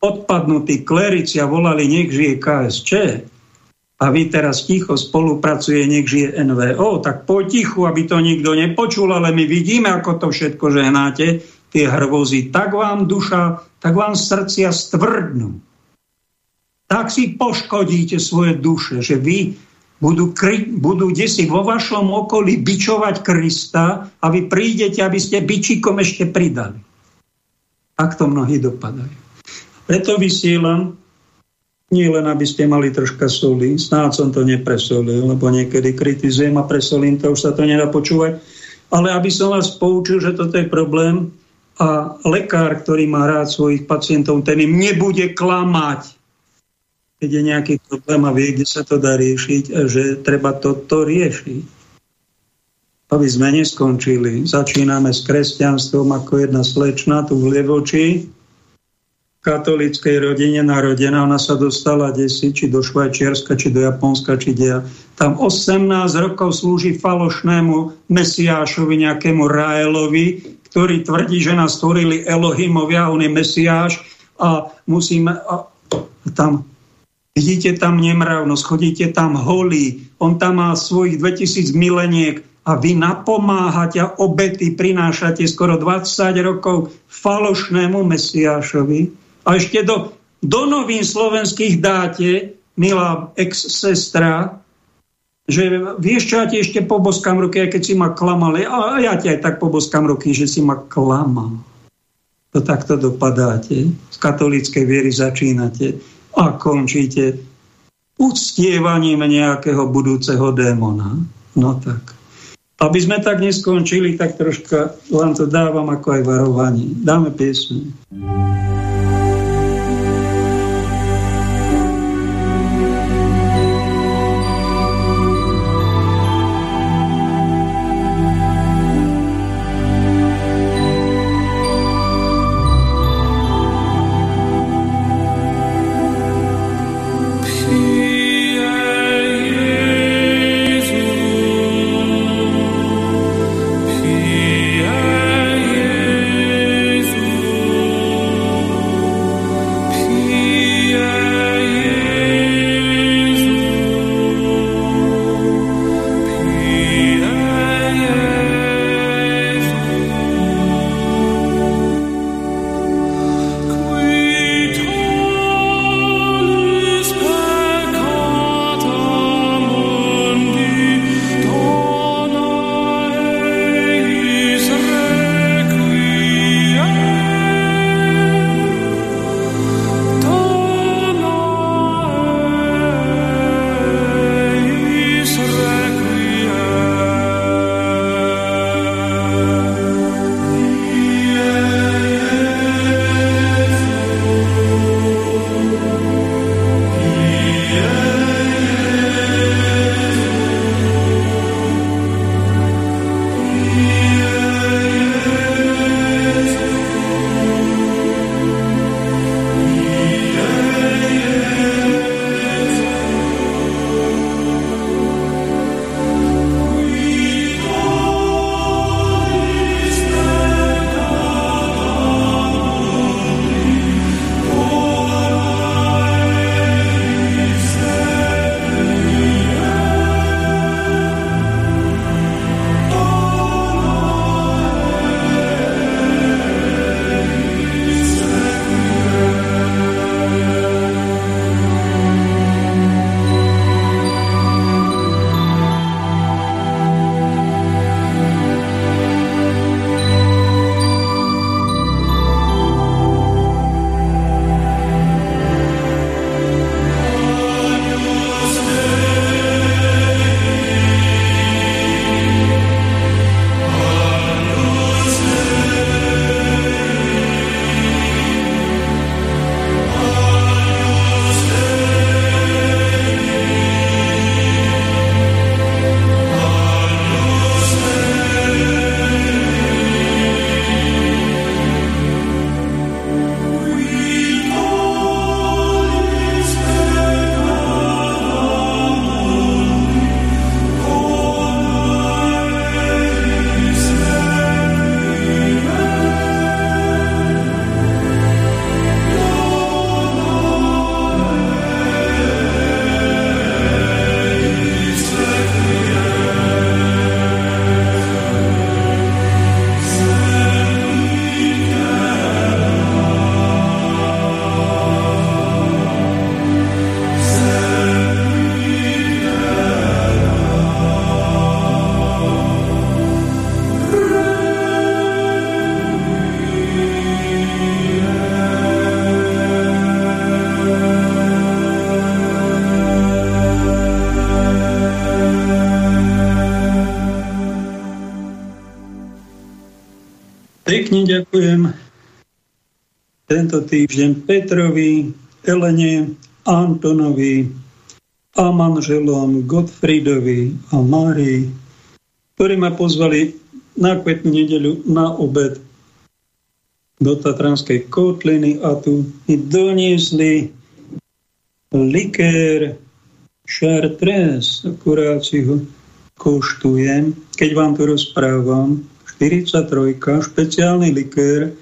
odpadnutí klerici a volali nech žije KSČ a vy teraz ticho spolupracuje nech žije NVO, tak potichu, aby to nikto nepočul, ale my vidíme, ako to všetko žehnáte, tie hrvozy, tak vám duša, tak vám srdcia stvrdnú. Tak si poškodíte svoje duše, že vy budú, kry, budú desi vo vašom okolí bičovať Krista a vy prídete, aby ste bičikom ešte pridali. Tak to mnohí dopadajú. Preto vysielam, nie len aby ste mali troška soli, snáď som to nepresolil, lebo niekedy kritizujem a presolím to, už sa to nedá počúvať, ale aby som vás poučil, že toto je problém a lekár, ktorý má rád svojich pacientov, ten im nebude klamať, keď je nejaký problém a vie, kde sa to dá riešiť, a že treba toto riešiť. Aby sme neskončili. Začíname s kresťanstvom ako jedna slečna tu v Lievoči, katolíckej rodine narodená, ona sa dostala desi, či do Švajčiarska, či do Japonska, či dia. Tam 18 rokov slúži falošnému mesiášovi, nejakému Raelovi, ktorý tvrdí, že nás stvorili Elohimovia, on je mesiáš a musíme... A tam Vidíte tam nemravnosť, chodíte tam holí, on tam má svojich 2000 mileniek a vy napomáhate a obety prinášate skoro 20 rokov falošnému Mesiášovi a ešte do, do novín slovenských dáte, milá ex-sestra, že vieš čo, ja ti ešte poboskám ruky, aj keď si ma klamal. A ja ti aj tak poboskám ruky, že si ma klamal. To takto dopadáte. Z katolíckej viery začínate a končíte uctievaním nejakého budúceho démona. No tak. Aby sme tak neskončili, tak troška vám to dávam ako aj varovanie. Dáme piesne. Ďakujem tento týždeň Petrovi, Elene, Antonovi a manželom Gottfriedovi a Márii, ktorí ma pozvali na kvetnú nedeľu na obed do Tatranskej kotliny a tu mi doniesli likér Chartres, akurát si ho koštujem, keď vám to rozprávam. 43, špeciálny likér,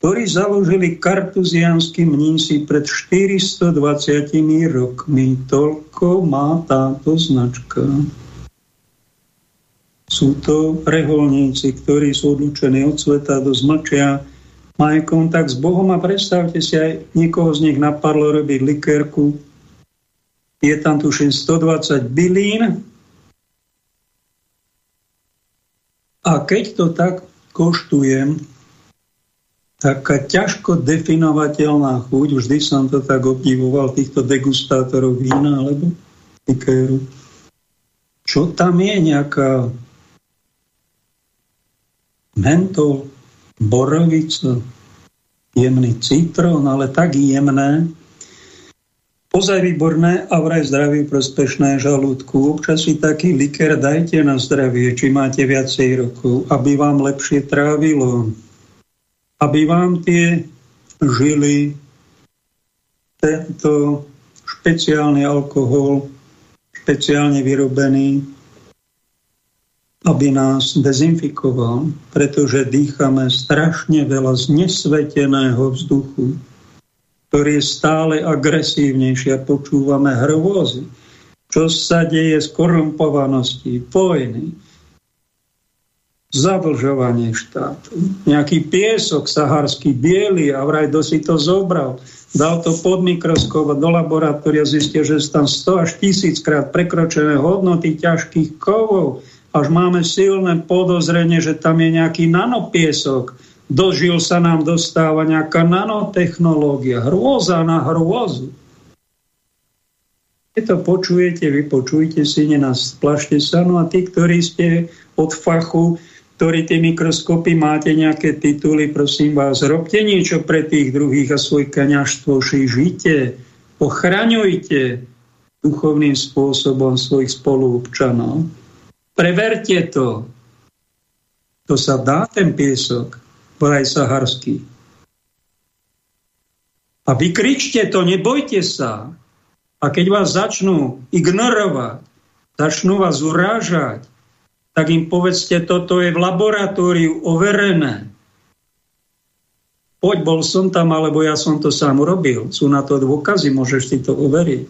ktorý založili kartuzianskí mnísi pred 420 rokmi. Toľko má táto značka. Sú to reholníci, ktorí sú odlučení od sveta, do zmlčia, majú kontakt s Bohom a predstavte si aj niekoho z nich napadlo robiť likérku. Je tam tuším 120 bylín. A keď to tak koštujem, taká ťažko definovateľná chuť, vždy som to tak obdivoval, týchto degustátorov vína alebo likéru. Čo tam je nejaká mentol, borovica, jemný citrón, ale tak jemné, Ozaj výborné a vraj zdraví prospešné žalúdku. Občas si taký liker dajte na zdravie, či máte viacej rokov, aby vám lepšie trávilo aby vám tie žily, tento špeciálny alkohol, špeciálne vyrobený, aby nás dezinfikoval, pretože dýchame strašne veľa znesveteného vzduchu, ktorý je stále agresívnejší a počúvame hrôzy. Čo sa deje z korumpovanosti, vojny, zadlžovanie štátu. Nejaký piesok saharský, biely a vraj do si to zobral. Dal to pod mikroskop do laboratória zistil, že sú tam 100 až 1000 krát prekročené hodnoty ťažkých kovov. Až máme silné podozrenie, že tam je nejaký nanopiesok. Dožil sa nám dostáva nejaká nanotechnológia. Hrôza na hrôzu. Keď to počujete, vy počujte si, nenás, splašte sa. No a tí, ktorí ste od fachu, ktorí tie mikroskopy máte nejaké tituly, prosím vás, robte niečo pre tých druhých a svoj kaňaštvo žite, ochraňujte duchovným spôsobom svojich spoluobčanov. Preverte to. To sa dá, ten piesok, vraj saharský. A vykričte to, nebojte sa. A keď vás začnú ignorovať, začnú vás urážať, tak im povedzte, toto je v laboratóriu overené. Poď, bol som tam, alebo ja som to sám urobil. Sú na to dôkazy, môžeš si to overiť.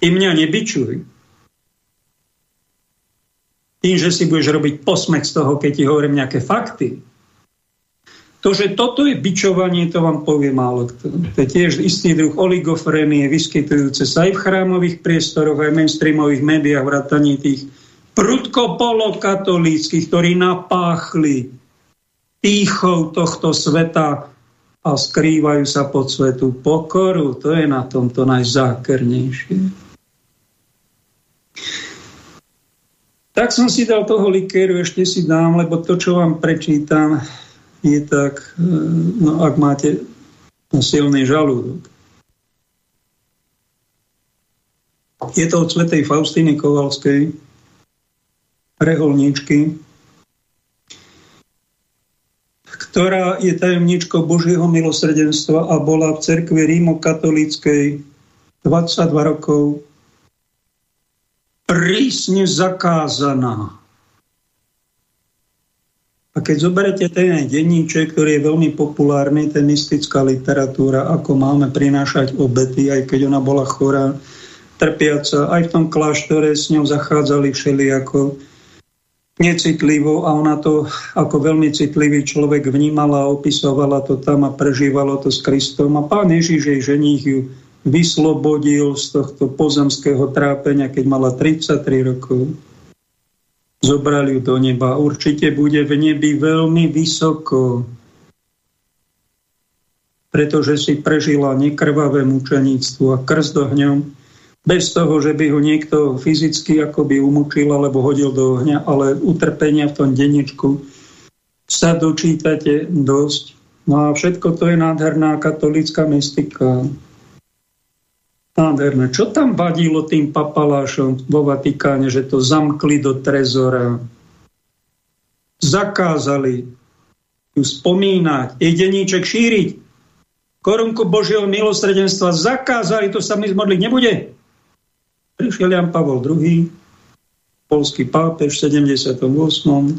Ty mňa nebyčuj. Tým, že si budeš robiť posmech z toho, keď ti hovorím nejaké fakty. To, že toto je bičovanie, to vám povie málo kto. To je tiež istý druh oligofrenie, vyskytujúce sa aj v chrámových priestoroch, aj v mainstreamových médiách, vrataní tých prudko polokatolíckých, ktorí napáchli pýchou tohto sveta a skrývajú sa pod svetu pokoru. To je na tomto najzákernejšie. Tak som si dal toho likéru, ešte si dám, lebo to, čo vám prečítam, je tak, e, no ak máte silný žalúdok. Je to od svetej Faustiny Kovalskej, reholničky, ktorá je tajomničkou Božieho milosrdenstva a bola v cerkvi rímokatolíckej 22 rokov prísne zakázaná. A keď zoberete ten denníček, ktorý je veľmi populárny, ten mystická literatúra, ako máme prinášať obety, aj keď ona bola chorá, trpiaca, aj v tom kláštore s ňou zachádzali všelijako, necitlivo a ona to ako veľmi citlivý človek vnímala opisovala to tam a prežívalo to s Kristom. A pán Ježiš jej ženích ju vyslobodil z tohto pozemského trápenia, keď mala 33 rokov. Zobrali ju do neba. Určite bude v nebi veľmi vysoko, pretože si prežila nekrvavé mučeníctvo a krst ohňom bez toho, že by ho niekto fyzicky akoby umúčil alebo hodil do ohňa, ale utrpenia v tom denničku sa dočítate dosť. No a všetko to je nádherná katolická mystika. Nádherné. Čo tam vadilo tým papalášom vo Vatikáne, že to zamkli do trezora? Zakázali ju spomínať, jej šíriť. Korunku Božieho milosredenstva zakázali, to sa mi zmodliť nebude. Prišiel Jan Pavol II, polský pápež v 78.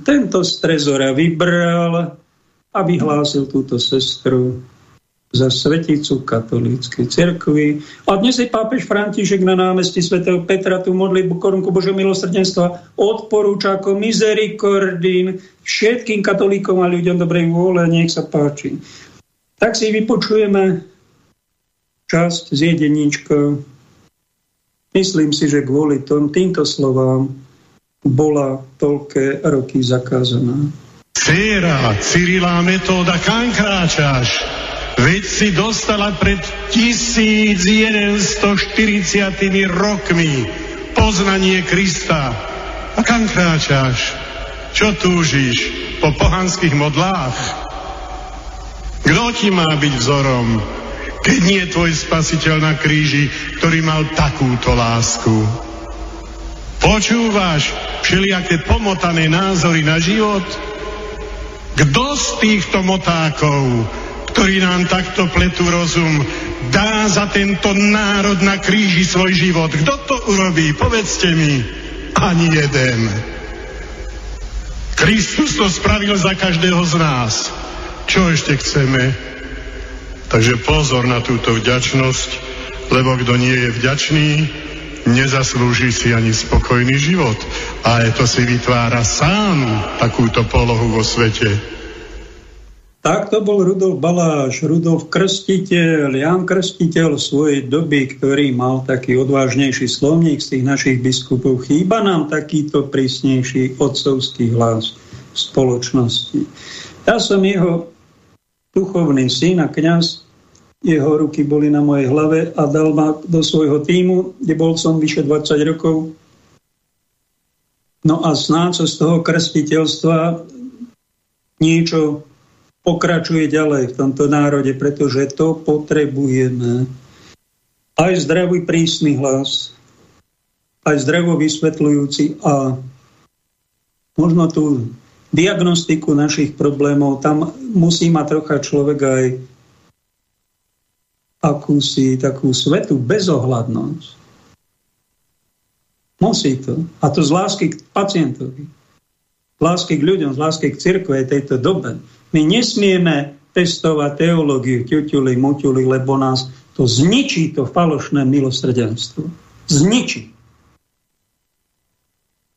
Tento z trezora vybral a vyhlásil túto sestru za sveticu katolíckej cerkvy. A dnes je pápež František na námestí svätého Petra tú modlitbu korunku Božieho milosrdenstva odporúča ako misericordín všetkým katolíkom a ľuďom dobrej vôle. Nech sa páči. Tak si vypočujeme časť z jedenička. Myslím si, že kvôli tom, týmto slovám bola toľké roky zakázaná. Cera, Cyrila metóda, kam kráčaš? Veď si dostala pred 1140 rokmi poznanie Krista. A kam kráčaš? Čo túžiš? Po pohanských modlách? Kto ti má byť vzorom, keď nie tvoj spasiteľ na kríži, ktorý mal takúto lásku? Počúvaš všelijaké pomotané názory na život? Kto z týchto motákov ktorý nám takto pletú rozum, dá za tento národ na kríži svoj život. Kto to urobí? Povedzte mi. Ani jeden. Kristus to spravil za každého z nás. Čo ešte chceme? Takže pozor na túto vďačnosť, lebo kto nie je vďačný, nezaslúži si ani spokojný život. A to si vytvára sám takúto polohu vo svete. Tak to bol Rudolf Baláš, Rudolf Krstiteľ, Jan Krstiteľ svojej doby, ktorý mal taký odvážnejší slovník z tých našich biskupov. Chýba nám takýto prísnejší otcovský hlas v spoločnosti. Ja som jeho duchovný syn a kňaz, jeho ruky boli na mojej hlave a dal ma do svojho týmu, kde bol som vyše 20 rokov. No a snáď z toho krstiteľstva niečo pokračuje ďalej v tomto národe, pretože to potrebujeme. Aj zdravý prísny hlas, aj zdravo vysvetľujúci a možno tú diagnostiku našich problémov, tam musí mať trocha človek aj akúsi takú svetú bezohľadnosť. Musí to. A to z lásky k pacientovi. Z lásky k ľuďom, z lásky k cirkve tejto dobe. My nesmieme testovať teológiu ťuťuli, muťuli, lebo nás to zničí to falošné milosrdenstvo. Zničí.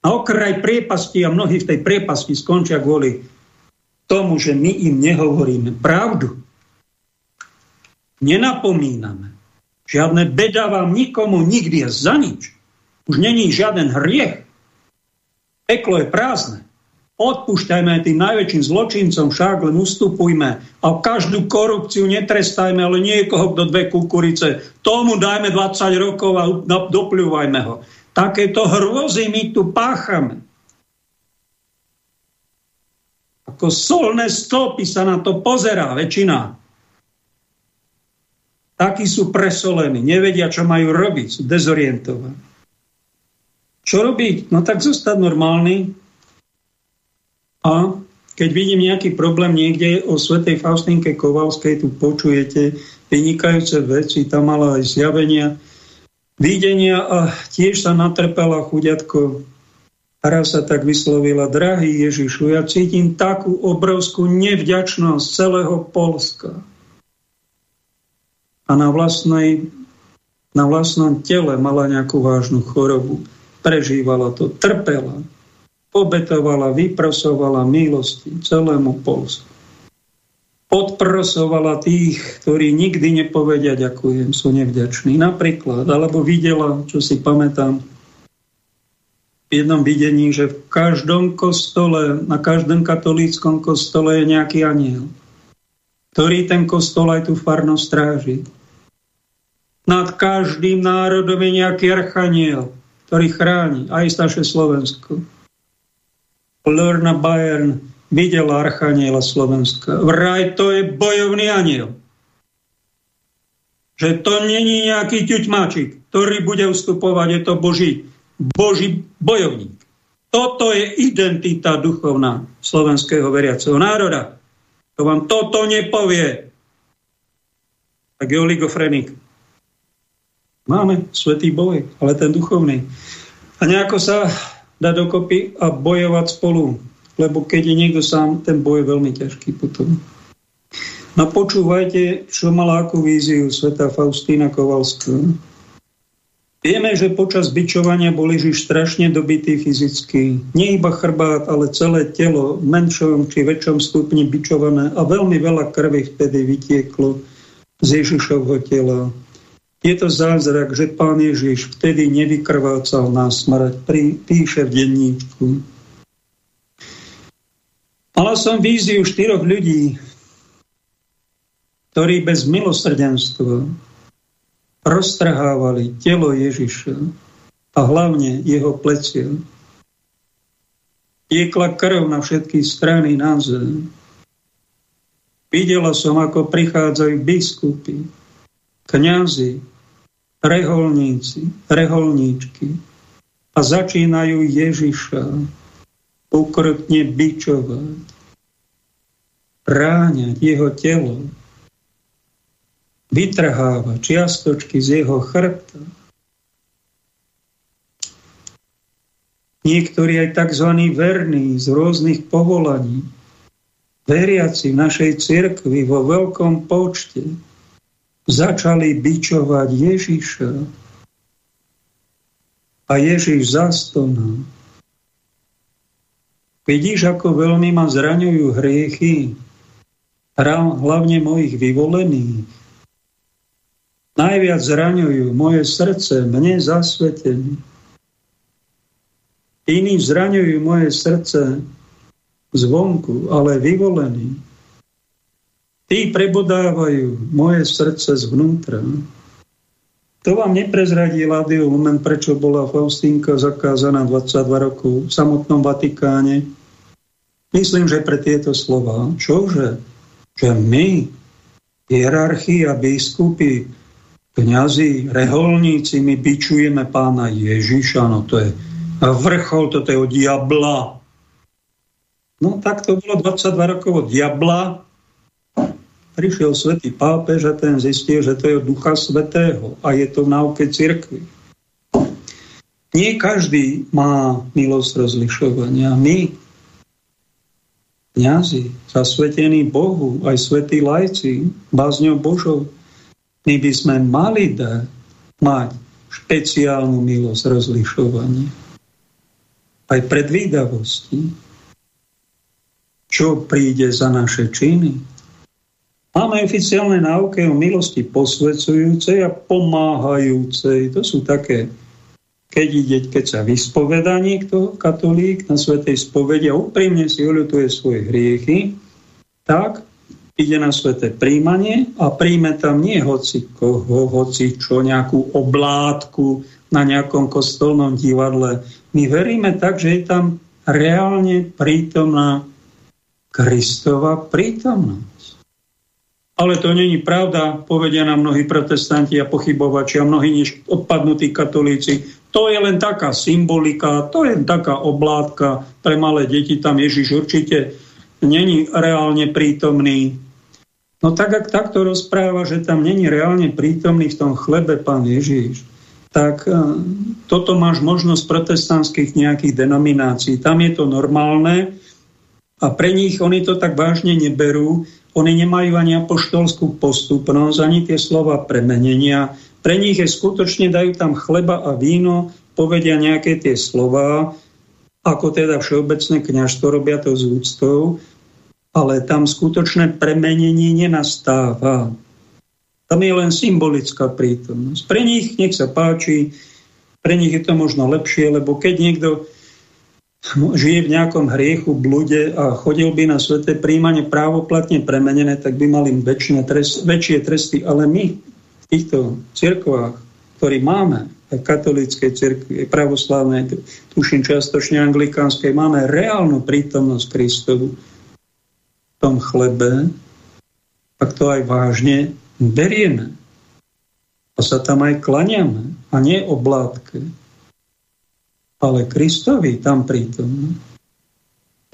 A okraj priepasti a mnohí v tej priepasti skončia kvôli tomu, že my im nehovoríme pravdu. Nenapomíname. Žiadne beda vám nikomu nikdy za nič. Už není žiaden hriech. Peklo je prázdne. Odpúšťajme tým najväčším zločincom, však len ustupujme a každú korupciu netrestajme, ale niekoho, kto dve kukurice, tomu dajme 20 rokov a dopľúvajme ho. Takéto hrôzy my tu páchame. Ako solné stopy sa na to pozerá väčšina. Takí sú presolení, nevedia, čo majú robiť, sú dezorientovaní. Čo robiť? No tak zostať normálny, a keď vidím nejaký problém niekde o svetej Faustinke Kovalskej, tu počujete vynikajúce veci, tam mala aj zjavenia, videnia a tiež sa natrpela chuďatko. Raz sa tak vyslovila, drahý Ježišu, ja cítim takú obrovskú nevďačnosť celého Polska. A na, vlastnej, na vlastnom tele mala nejakú vážnu chorobu. Prežívala to, trpela obetovala, vyprosovala milosti celému Polsku. Podprosovala tých, ktorí nikdy nepovedia ďakujem, sú nevďační. Napríklad, alebo videla, čo si pamätám, v jednom videní, že v každom kostole, na každom katolíckom kostole je nejaký aniel, ktorý ten kostol aj tu farno stráži. Nad každým národom je nejaký archaniel, ktorý chráni aj naše Slovensko. Lorna Bayern videla Archaniela Slovenska. Vraj to je bojovný aniel. Že to není nejaký ťuťmáčik, ktorý bude ustupovať, je to Boží, Boží bojovník. Toto je identita duchovná slovenského veriaceho národa. To vám toto nepovie. Tak je oligofrenik. Máme svetý boj, ale ten duchovný. A nejako sa dať dokopy a bojovať spolu. lebo keď je niekto sám, ten boj je veľmi ťažký potom. No počúvajte, čo mala akú víziu sveta Faustína Kovalská. Vieme, že počas byčovania bol Ježiš strašne dobitý fyzicky. Nie iba chrbát, ale celé telo v menšom či väčšom stupni byčované a veľmi veľa krvi vtedy vytieklo z Ježišovho tela. Je to zázrak, že pán Ježiš vtedy nevykrvácal na smrť, píše v denníčku. Mala som víziu štyroch ľudí, ktorí bez milosrdenstva roztrhávali telo Ježiša a hlavne jeho plecia. Tiekla krv na všetky strany na zem. Videla som, ako prichádzajú biskupy, kňazi, reholníci, reholníčky a začínajú Ježiša ukrutne bičovať, ráňať jeho telo, vytrháva čiastočky z jeho chrbta. Niektorí aj tzv. verní z rôznych povolaní, veriaci v našej cirkvi vo veľkom počte, začali bičovať Ježiša. A Ježiš zastonal. Vidíš, ako veľmi ma zraňujú hriechy, hlavne mojich vyvolených. Najviac zraňujú moje srdce, mne zasvetený. Iní zraňujú moje srdce zvonku, ale vyvolení. Tí prebodávajú moje srdce zvnútra. To vám neprezradí Ládio moment, prečo bola Faustínka zakázaná 22 rokov v samotnom Vatikáne. Myslím, že pre tieto slova, čože? Že my, hierarchia, biskupy, kňazi, reholníci, my bičujeme pána Ježiša, no to je vrchol, toto je od diabla. No tak to bolo 22 rokov od diabla. Prišiel svätý pápež a ten zistil, že to je Ducha Svetého a je to v náuke cirkvi. Nie každý má milosť rozlišovania. My, kniazy, zasvetení Bohu, aj svetí lajci, bázňou Božou, my by sme mali dať, mať špeciálnu milosť rozlišovania. Aj predvídavosti. Čo príde za naše činy? Máme oficiálne náuky o milosti posvedzujúcej a pomáhajúcej. To sú také, keď ide, keď sa vyspoveda niekto, katolík, na svetej spovedi a úprimne si uľutuje svoje hriechy, tak ide na sveté príjmanie a príjme tam nie hoci koho, hoci čo, nejakú oblátku na nejakom kostolnom divadle. My veríme tak, že je tam reálne prítomná Kristova prítomnosť. Ale to není pravda, povedia nám mnohí protestanti a pochybovači a mnohí než odpadnutí katolíci. To je len taká symbolika, to je len taká oblátka pre malé deti. Tam Ježiš určite není reálne prítomný. No tak, ak takto rozpráva, že tam není reálne prítomný v tom chlebe pán Ježíš, tak e, toto máš možnosť protestantských nejakých denominácií. Tam je to normálne a pre nich oni to tak vážne neberú. Oni nemajú ani apoštolskú postupnosť, ani tie slova premenenia. Pre nich je skutočne, dajú tam chleba a víno, povedia nejaké tie slova, ako teda všeobecné kniažstvo robia to s úctou, ale tam skutočné premenenie nenastáva. Tam je len symbolická prítomnosť. Pre nich, nech sa páči, pre nich je to možno lepšie, lebo keď niekto žije v nejakom hriechu, blude a chodil by na sveté príjmanie právoplatne premenené, tak by mali trest, väčšie tresty. Ale my v týchto cirkvách, ktorí máme, aj katolíckej cirkvi, pravoslávnej, tuším čiastočne anglikánskej, máme reálnu prítomnosť Kristovu tom chlebe, tak to aj vážne berieme. A sa tam aj klaniame. A nie oblátke. Ale Kristovi tam prítom.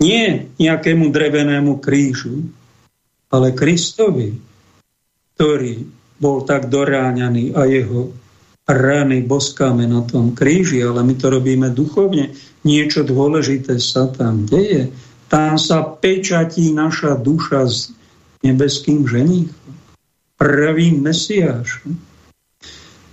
Nie nejakému drevenému krížu, ale Kristovi, ktorý bol tak doráňaný a jeho rany boskáme na tom kríži, ale my to robíme duchovne. Niečo dôležité sa tam deje Tam sa pečatí naša duša s nebeským ženíchom. Prvý mesiáš.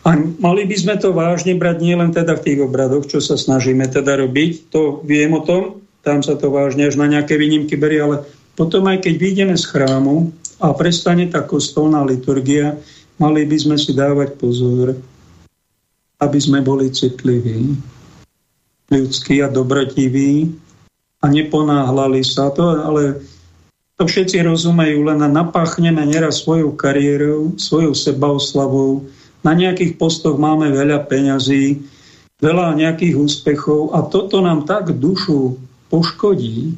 A mali by sme to vážne brať nielen teda v tých obradoch, čo sa snažíme teda robiť, to viem o tom, tam sa to vážne až na nejaké výnimky berie, ale potom aj keď vyjdeme z chrámu a prestane tá kostolná liturgia, mali by sme si dávať pozor, aby sme boli citliví, ľudskí a dobrotiví a neponáhlali sa to, ale to všetci rozumejú, len napáchneme neraz svojou kariérou, svojou sebaoslavou, na nejakých postoch máme veľa peňazí, veľa nejakých úspechov a toto nám tak dušu poškodí,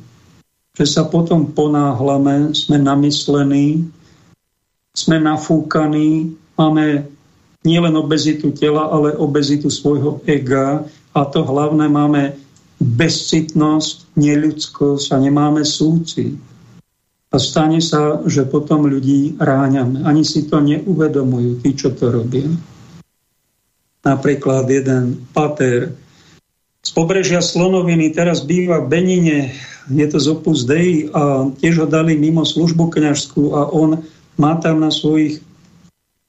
že sa potom ponáhlame, sme namyslení, sme nafúkaní, máme nielen obezitu tela, ale obezitu svojho ega a to hlavné máme bezcitnosť, neľudskosť a nemáme súcit. A stane sa, že potom ľudí ráňame. Ani si to neuvedomujú, tí, čo to robia. Napríklad jeden pater z pobrežia Slonoviny teraz býva v Benine, je to z Opus Dei a tiež ho dali mimo službu kňažskú a on má tam na svojich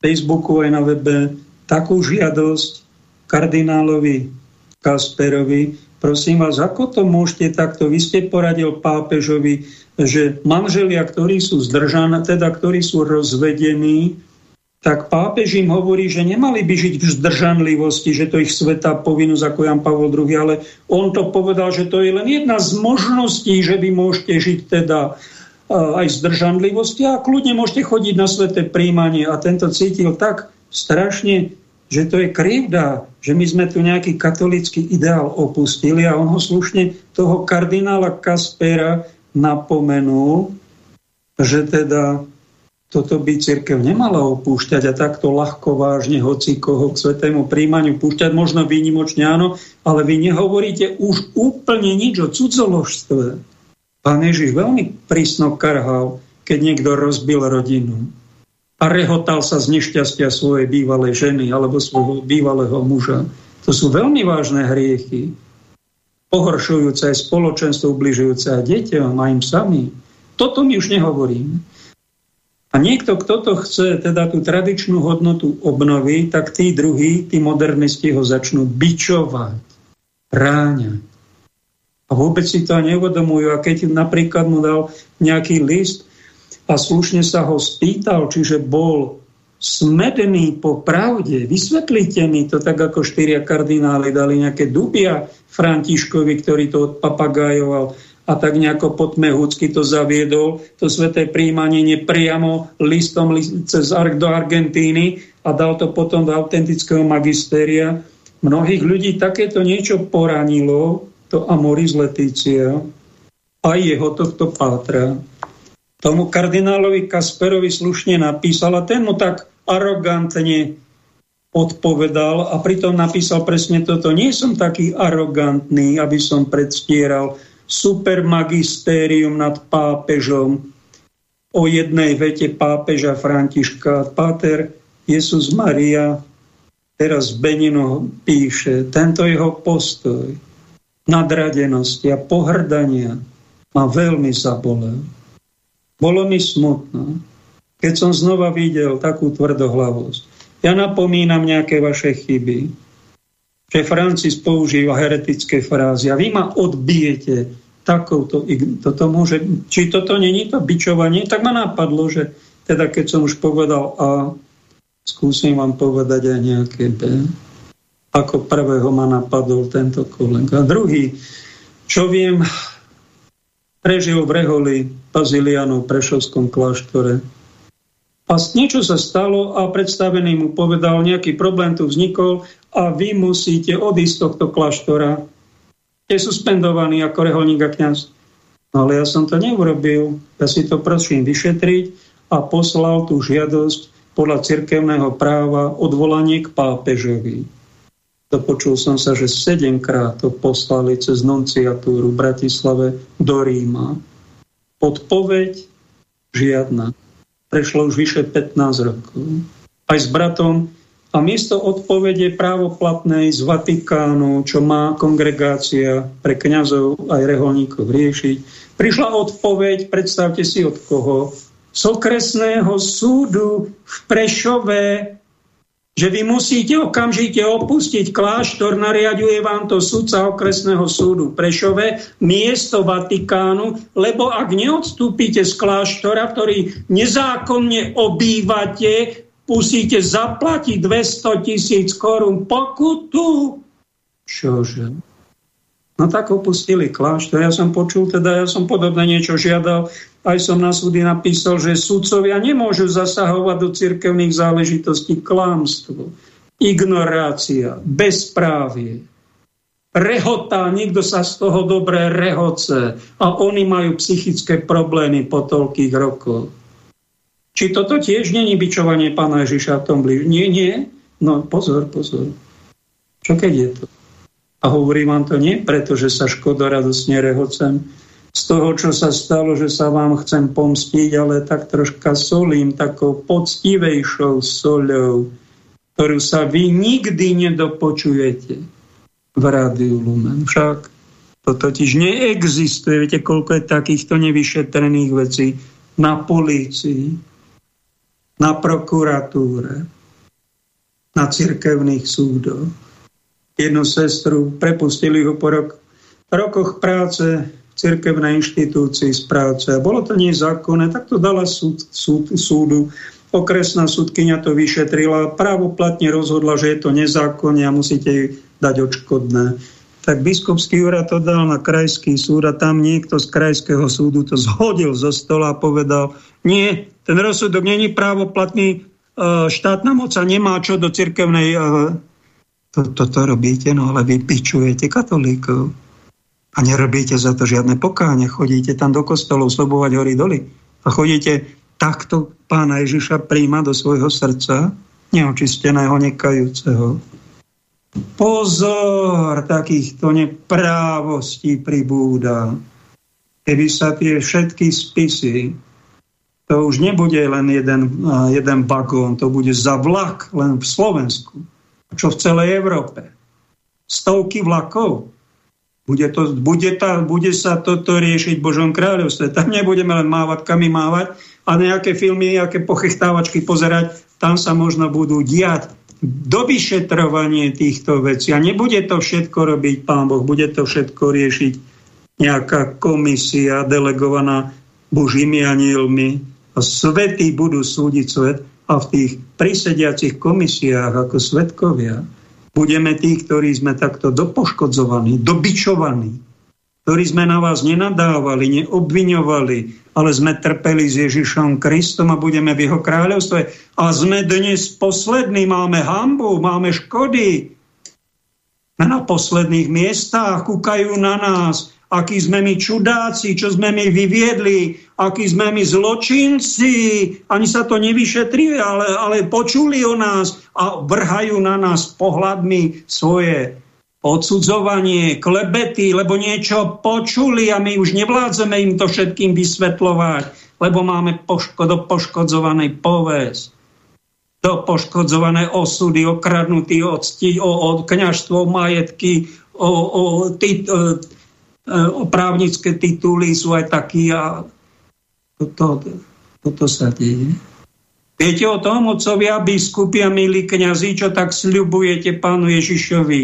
Facebooku aj na webe takú žiadosť kardinálovi Kasperovi, prosím vás, ako to môžete takto, vy ste poradil pápežovi, že manželia, ktorí sú zdržaní, teda ktorí sú rozvedení, tak pápež im hovorí, že nemali by žiť v zdržanlivosti, že to ich sveta povinnosť ako Jan Pavol II, ale on to povedal, že to je len jedna z možností, že vy môžete žiť teda aj v zdržanlivosti a kľudne môžete chodiť na sveté príjmanie. A tento cítil tak strašne, že to je krivda, že my sme tu nejaký katolický ideál opustili a on ho slušne toho kardinála Kaspera napomenul, že teda toto by církev nemala opúšťať a takto ľahko vážne hoci koho k svetému príjmaniu púšťať, možno výnimočne áno, ale vy nehovoríte už úplne nič o cudzoložstve. Pán Ježiš veľmi prísno karhal, keď niekto rozbil rodinu a rehotal sa z nešťastia svojej bývalej ženy alebo svojho bývalého muža. To sú veľmi vážne hriechy pohoršujúce aj spoločenstvo, ubližujúce aj deťom a im sami. Toto my už nehovoríme. A niekto, kto to chce, teda tú tradičnú hodnotu obnoviť, tak tí druhí, tí modernisti ho začnú bičovať, ráňať. A vôbec si to neuvedomujú. A keď napríklad mu dal nejaký list a slušne sa ho spýtal, čiže bol smedný po pravde. Vysvetlite mi to tak, ako štyria kardináli dali nejaké dubia Františkovi, ktorý to odpapagájoval a tak nejako potmehúcky to zaviedol, to sveté príjmanie nepriamo listom cez Ark do Argentíny a dal to potom do autentického magistéria. Mnohých ľudí takéto niečo poranilo, to Amoris Letícia, a jeho tohto pátra. Tomu kardinálovi Kasperovi slušne napísal a ten mu tak arogantne odpovedal a pritom napísal presne toto. Nie som taký arogantný, aby som predstieral supermagistérium nad pápežom o jednej vete pápeža Františka. Páter Jesus Maria teraz Benino píše, tento jeho postoj nadradenosti a pohrdania ma veľmi zabolel. Bolo mi smutno, keď som znova videl takú tvrdohlavosť. Ja napomínam nejaké vaše chyby, že Francis používa heretické frázy a vy ma odbijete takouto, toto môže, či toto není to bičovanie, tak ma napadlo, že teda keď som už povedal A, skúsim vám povedať aj nejaké B. Ako prvého ma napadol tento kolega. Druhý, čo viem, prežil v Reholi Bazilianu v Prešovskom kláštore. A niečo sa stalo a predstavený mu povedal, nejaký problém tu vznikol a vy musíte odísť z tohto kláštora. Je suspendovaný ako reholník a kniaz. No ale ja som to neurobil. Ja si to prosím vyšetriť a poslal tú žiadosť podľa cirkevného práva odvolanie k pápežovi. Dopočul som sa, že sedemkrát to poslali cez nunciatúru v Bratislave do Ríma. Odpoveď žiadna. Prešlo už vyše 15 rokov. Aj s bratom. A miesto odpovede právoplatnej z Vatikánu, čo má kongregácia pre kňazov aj reholníkov riešiť, prišla odpoveď, predstavte si od koho, z okresného súdu v Prešove, že vy musíte okamžite opustiť kláštor, nariaduje vám to sudca okresného súdu Prešove, miesto Vatikánu, lebo ak neodstúpite z kláštora, ktorý nezákonne obývate, musíte zaplatiť 200 tisíc korún pokutu. Čože? No tak opustili kláštor. Ja som počul, teda ja som podobne niečo žiadal. Aj som na súdy napísal, že sudcovia nemôžu zasahovať do cirkevných záležitostí klámstvo, ignorácia, bezprávie, rehotá, nikto sa z toho dobre rehoce a oni majú psychické problémy po toľkých rokoch. Či toto tiež není bičovanie pána Ježiša v tom blíž? Nie, nie. No pozor, pozor. Čo keď je to? A hovorím vám to nie preto, že sa škodoradosne rehocem z toho, čo sa stalo, že sa vám chcem pomstiť, ale tak troška solím, takou poctivejšou soľou, ktorú sa vy nikdy nedopočujete v Rádiu Lumen. Však to totiž neexistuje. Viete, koľko je takýchto nevyšetrených vecí na polícii, na prokuratúre, na cirkevných súdoch. Jednu sestru prepustili ho po rok, rokoch práce cirkevnej inštitúcii z práce. Bolo to nezákonné, tak to dala súd, súd, súdu. Okresná súdkynia to vyšetrila, právoplatne rozhodla, že je to nezákonné a musíte jej dať odškodné. Tak biskupský úrad to dal na krajský súd a tam niekto z krajského súdu to zhodil zo stola a povedal, nie, ten rozsudok není právoplatný, e, štátna moca nemá čo do cirkevnej... Toto e, to, to robíte, no ale vy pičujete katolíkov. A nerobíte za to žiadne pokáne. Chodíte tam do kostolov slobovať hory doly. A chodíte takto pána Ježiša príjma do svojho srdca, neočisteného, nekajúceho. Pozor, takýchto neprávostí pribúda. Keby sa tie všetky spisy to už nebude len jeden, jeden vagón, to bude za vlak len v Slovensku. Čo v celej Európe. Stovky vlakov. Bude, to, bude, tá, bude sa toto riešiť v Božom kráľovstve. Tam nebudeme len mávať, kami mávať a nejaké filmy, nejaké pochechtávačky pozerať. Tam sa možno budú diať do vyšetrovanie týchto vecí. A nebude to všetko robiť Pán Boh, bude to všetko riešiť nejaká komisia delegovaná Božími anielmi, a svety budú súdiť svet a v tých prisediacich komisiách ako svetkovia budeme tí, ktorí sme takto dopoškodzovaní, dobičovaní, ktorí sme na vás nenadávali, neobviňovali, ale sme trpeli s Ježišom Kristom a budeme v jeho kráľovstve. A sme dnes poslední, máme hambu, máme škody. Na posledných miestach kúkajú na nás, akí sme my čudáci, čo sme my vyviedli, akí sme my zločinci. Ani sa to nevyšetrí, ale, ale počuli o nás a vrhajú na nás pohľadmi svoje odsudzovanie, klebety, lebo niečo počuli a my už nevládzeme im to všetkým vysvetľovať, lebo máme poško, do poškodzovanej poves, do poškodzované osudy, okradnutý od, o, o kniažstvo, majetky, o, o, ty, o, E, právnické tituly sú aj takí a toto, toto sa deje. Viete o tom, otcovia, biskupy a milí kniazy, čo tak sľubujete pánu Ježišovi?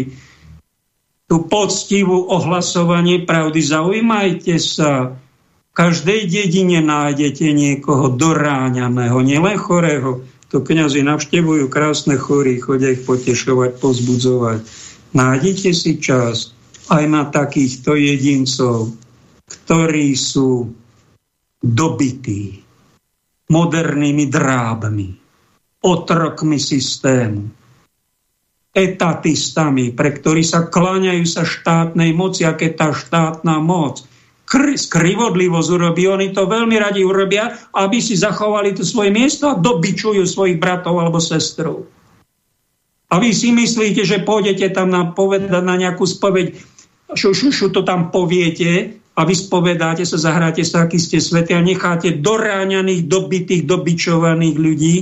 Tú poctivú ohlasovanie pravdy. Zaujímajte sa. V každej dedine nájdete niekoho doráňaného, nielen chorého. To kniazy navštevujú krásne chorí, chodia ich potešovať, pozbudzovať. Nájdete si čas aj na takýchto jedincov, ktorí sú dobití modernými drábmi, otrokmi systému, etatistami, pre ktorí sa kláňajú sa štátnej moci, aké tá štátna moc skrivodlivosť urobí. Oni to veľmi radi urobia, aby si zachovali to svoje miesto a dobičujú svojich bratov alebo sestrov. A vy si myslíte, že pôjdete tam na, povedať na nejakú spoveď šušušu to tam poviete a vyspovedáte sa, zahráte sa, aký ste svety a necháte doráňaných, dobitých, dobičovaných ľudí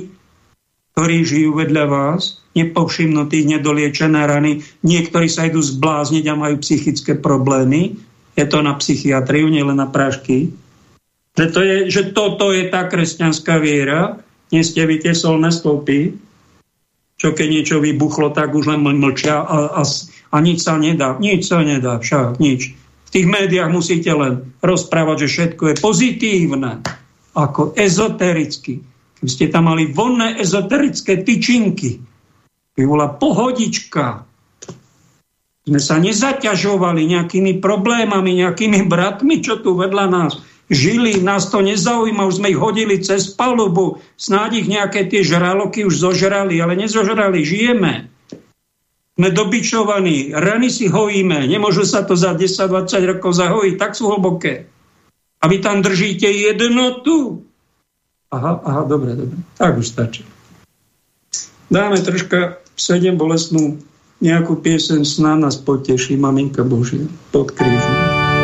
ktorí žijú vedľa vás, nepovšimnutí, nedoliečené rany, niektorí sa idú zblázniť a majú psychické problémy. Je to na psychiatriu, nielen na prášky. Preto je, že toto je tá kresťanská viera, nie ste vy tie solné stĺpy, čo keď niečo vybuchlo, tak už len mlčia a, a, a nič sa nedá. Nič sa nedá, však nič. V tých médiách musíte len rozprávať, že všetko je pozitívne, ako ezotericky. Keby ste tam mali vonné ezoterické tyčinky, by bola pohodička. Sme sa nezaťažovali nejakými problémami, nejakými bratmi, čo tu vedľa nás žili, nás to nezaujíma, už sme ich hodili cez palubu, snáď ich nejaké tie žraloky už zožrali, ale nezožrali, žijeme. Sme dobičovaní, rany si hojíme, nemôžu sa to za 10-20 rokov zahojiť, tak sú hlboké. A vy tam držíte jednotu. Aha, aha, dobre, dobre. Tak už stačí. Dáme troška sedem bolestnú nejakú piesen sná nás poteší, Maminka Božia, pod krížom.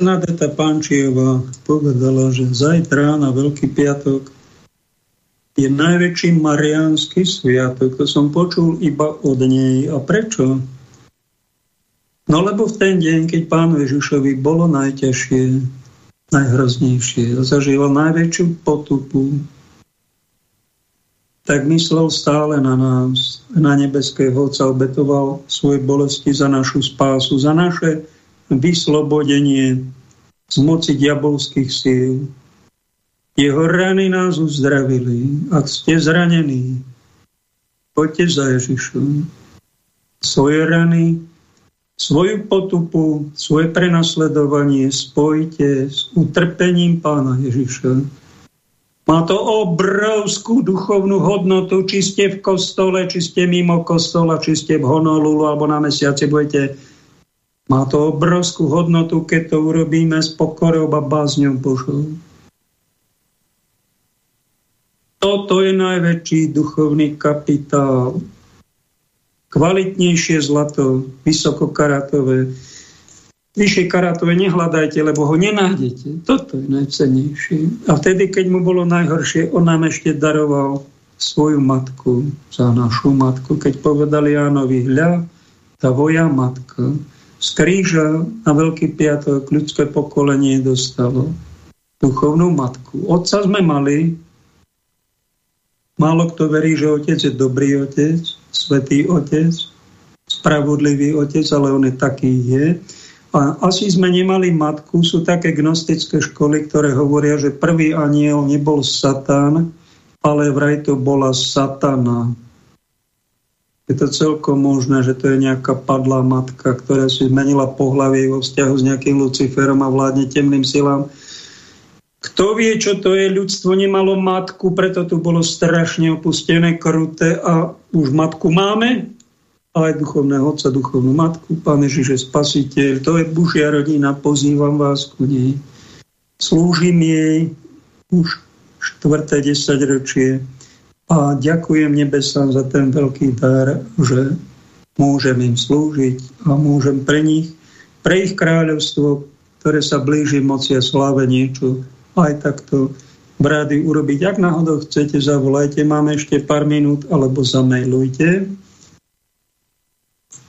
Bernadeta Pančiová povedala, že zajtra na Veľký piatok je najväčší mariánsky sviatok. To som počul iba od nej. A prečo? No lebo v ten deň, keď pánu Ježišovi bolo najťažšie, najhroznejšie, zažíval najväčšiu potupu, tak myslel stále na nás, na nebeského Otca, obetoval svoje bolesti za našu spásu, za naše vyslobodenie z moci diabolských síl. Jeho rany nás uzdravili. Ak ste zranení, poďte za Ježišom. Svoje rany, svoju potupu, svoje prenasledovanie spojite s utrpením pána Ježiša. Má to obrovskú duchovnú hodnotu, či ste v kostole, či ste mimo kostola, či ste v Honolulu alebo na mesiaci budete má to obrovskú hodnotu, keď to urobíme s pokorou a bázňou Božou. Toto je najväčší duchovný kapitál. Kvalitnejšie zlato, vysokokaratové. Vyššie karatové nehľadajte, lebo ho nenájdete. Toto je najcennejšie. A vtedy, keď mu bolo najhoršie, on nám ešte daroval svoju matku za našu matku. Keď povedali Jánovi, hľa, tá voja matka, z kríža na Veľký piatok ľudské pokolenie dostalo duchovnú matku. Otca sme mali, málo kto verí, že otec je dobrý otec, svetý otec, spravodlivý otec, ale on je taký je. A asi sme nemali matku, sú také gnostické školy, ktoré hovoria, že prvý aniel nebol Satan, ale vraj to bola Satana je to celkom možné, že to je nejaká padlá matka, ktorá si zmenila pohlavie vo vzťahu s nejakým Luciferom a vládne temným silám. Kto vie, čo to je? Ľudstvo nemalo matku, preto tu bolo strašne opustené, kruté a už matku máme, aj duchovného otca, duchovnú matku, Pán Ježiš je spasiteľ, to je Božia rodina, pozývam vás ku nej. Slúžim jej už štvrté desaťročie a ďakujem nebesám za ten veľký dar, že môžem im slúžiť a môžem pre nich, pre ich kráľovstvo, ktoré sa blíži moci a sláve niečo, aj takto v rádi urobiť. Ak náhodou chcete, zavolajte, máme ešte pár minút, alebo zamailujte.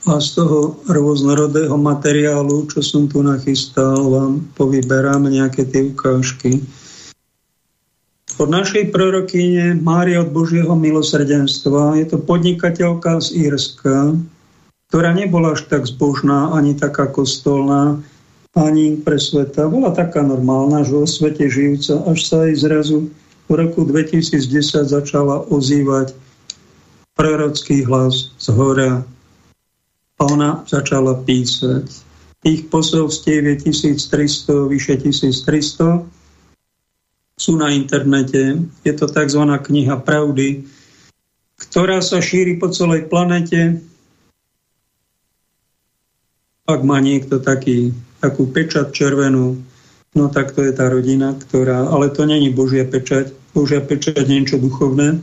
A z toho rôznorodého materiálu, čo som tu nachystal, vám povyberám nejaké tie ukážky od našej prorokyne Márie od Božieho milosrdenstva. Je to podnikateľka z Írska, ktorá nebola až tak zbožná, ani taká kostolná, ani pre sveta. Bola taká normálna, že o svete žijúca, až sa jej zrazu v roku 2010 začala ozývať prorocký hlas z hora. A ona začala písať. Tých posolstiev je 1300, vyše 1300 sú na internete. Je to tzv. kniha pravdy, ktorá sa šíri po celej planete. Ak má niekto taký, takú pečať červenú, no tak to je tá rodina, ktorá... Ale to není Božia pečať. Božia pečať niečo duchovné.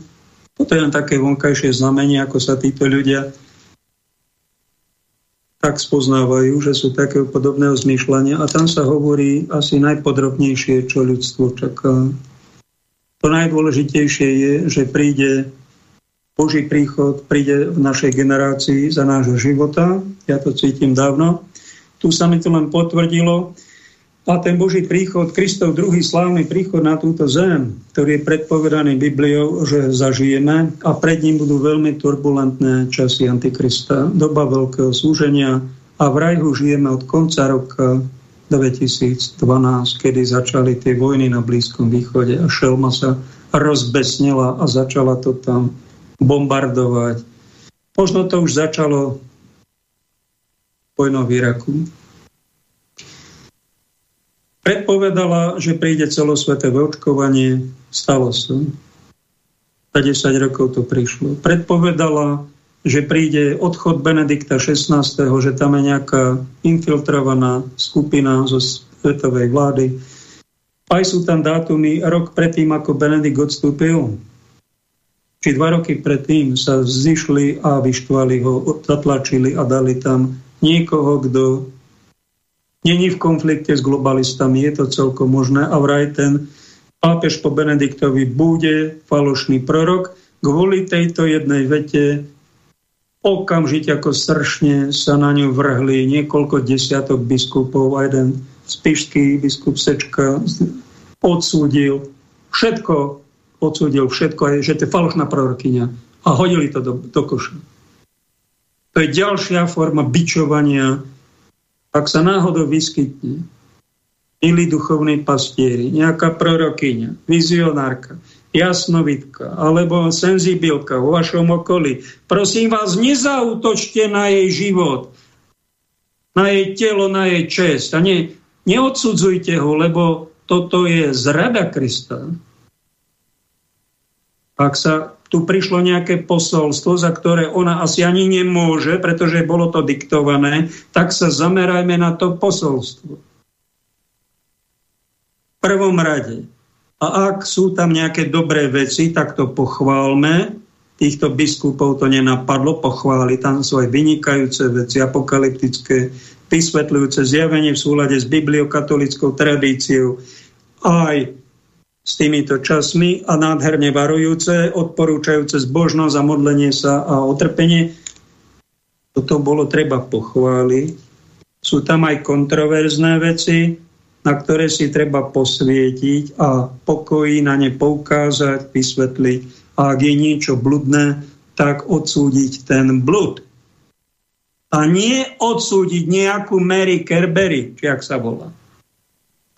Toto je len také vonkajšie znamenie, ako sa títo ľudia tak spoznávajú, že sú takého podobného zmýšľania a tam sa hovorí asi najpodrobnejšie, čo ľudstvo čaká. To najdôležitejšie je, že príde Boží príchod, príde v našej generácii za nášho života. Ja to cítim dávno. Tu sa mi to len potvrdilo. A ten Boží príchod, Kristov druhý slávny príchod na túto zem, ktorý je predpovedaný Bibliou, že zažijeme a pred ním budú veľmi turbulentné časy Antikrista, doba veľkého slúženia a v rajhu žijeme od konca roka 2012, kedy začali tie vojny na Blízkom východe a šelma sa rozbesnila a začala to tam bombardovať. Možno to už začalo vojnou v Iraku predpovedala, že príde celosvetové očkovanie, stalo sa. Za 10 rokov to prišlo. Predpovedala, že príde odchod Benedikta XVI, že tam je nejaká infiltrovaná skupina zo svetovej vlády. Aj sú tam dátumy rok predtým, ako Benedikt odstúpil. Či dva roky predtým sa zišli a vyštvali ho, zatlačili a dali tam niekoho, kto není v konflikte s globalistami, je to celkom možné a vraj ten pápež po Benediktovi bude falošný prorok. Kvôli tejto jednej vete okamžite ako sršne sa na ňu vrhli niekoľko desiatok biskupov a jeden spišský biskup Sečka odsúdil všetko, odsúdil všetko, že to je falošná prorokyňa a hodili to do, do koša. To je ďalšia forma bičovania. Ak sa náhodou vyskytne milí duchovní pastieri, nejaká prorokyňa, vizionárka, jasnovidka alebo senzibilka vo vašom okolí, prosím vás, nezautočte na jej život, na jej telo, na jej čest a ne, neodsudzujte ho, lebo toto je zrada Krista. Ak sa tu prišlo nejaké posolstvo, za ktoré ona asi ani nemôže, pretože bolo to diktované, tak sa zamerajme na to posolstvo. V prvom rade. A ak sú tam nejaké dobré veci, tak to pochválme. Týchto biskupov to nenapadlo, pochváli tam svoje vynikajúce veci, apokalyptické, vysvetľujúce zjavenie v súlade s bibliokatolickou tradíciou. Aj s týmito časmi a nádherne varujúce, odporúčajúce zbožnosť a modlenie sa a otrpenie. Toto bolo treba pochváliť. Sú tam aj kontroverzné veci, na ktoré si treba posvietiť a pokojí na ne poukázať, vysvetliť. A ak je niečo bludné, tak odsúdiť ten blud. A nie odsúdiť nejakú Mary Kerbery, či ak sa volá.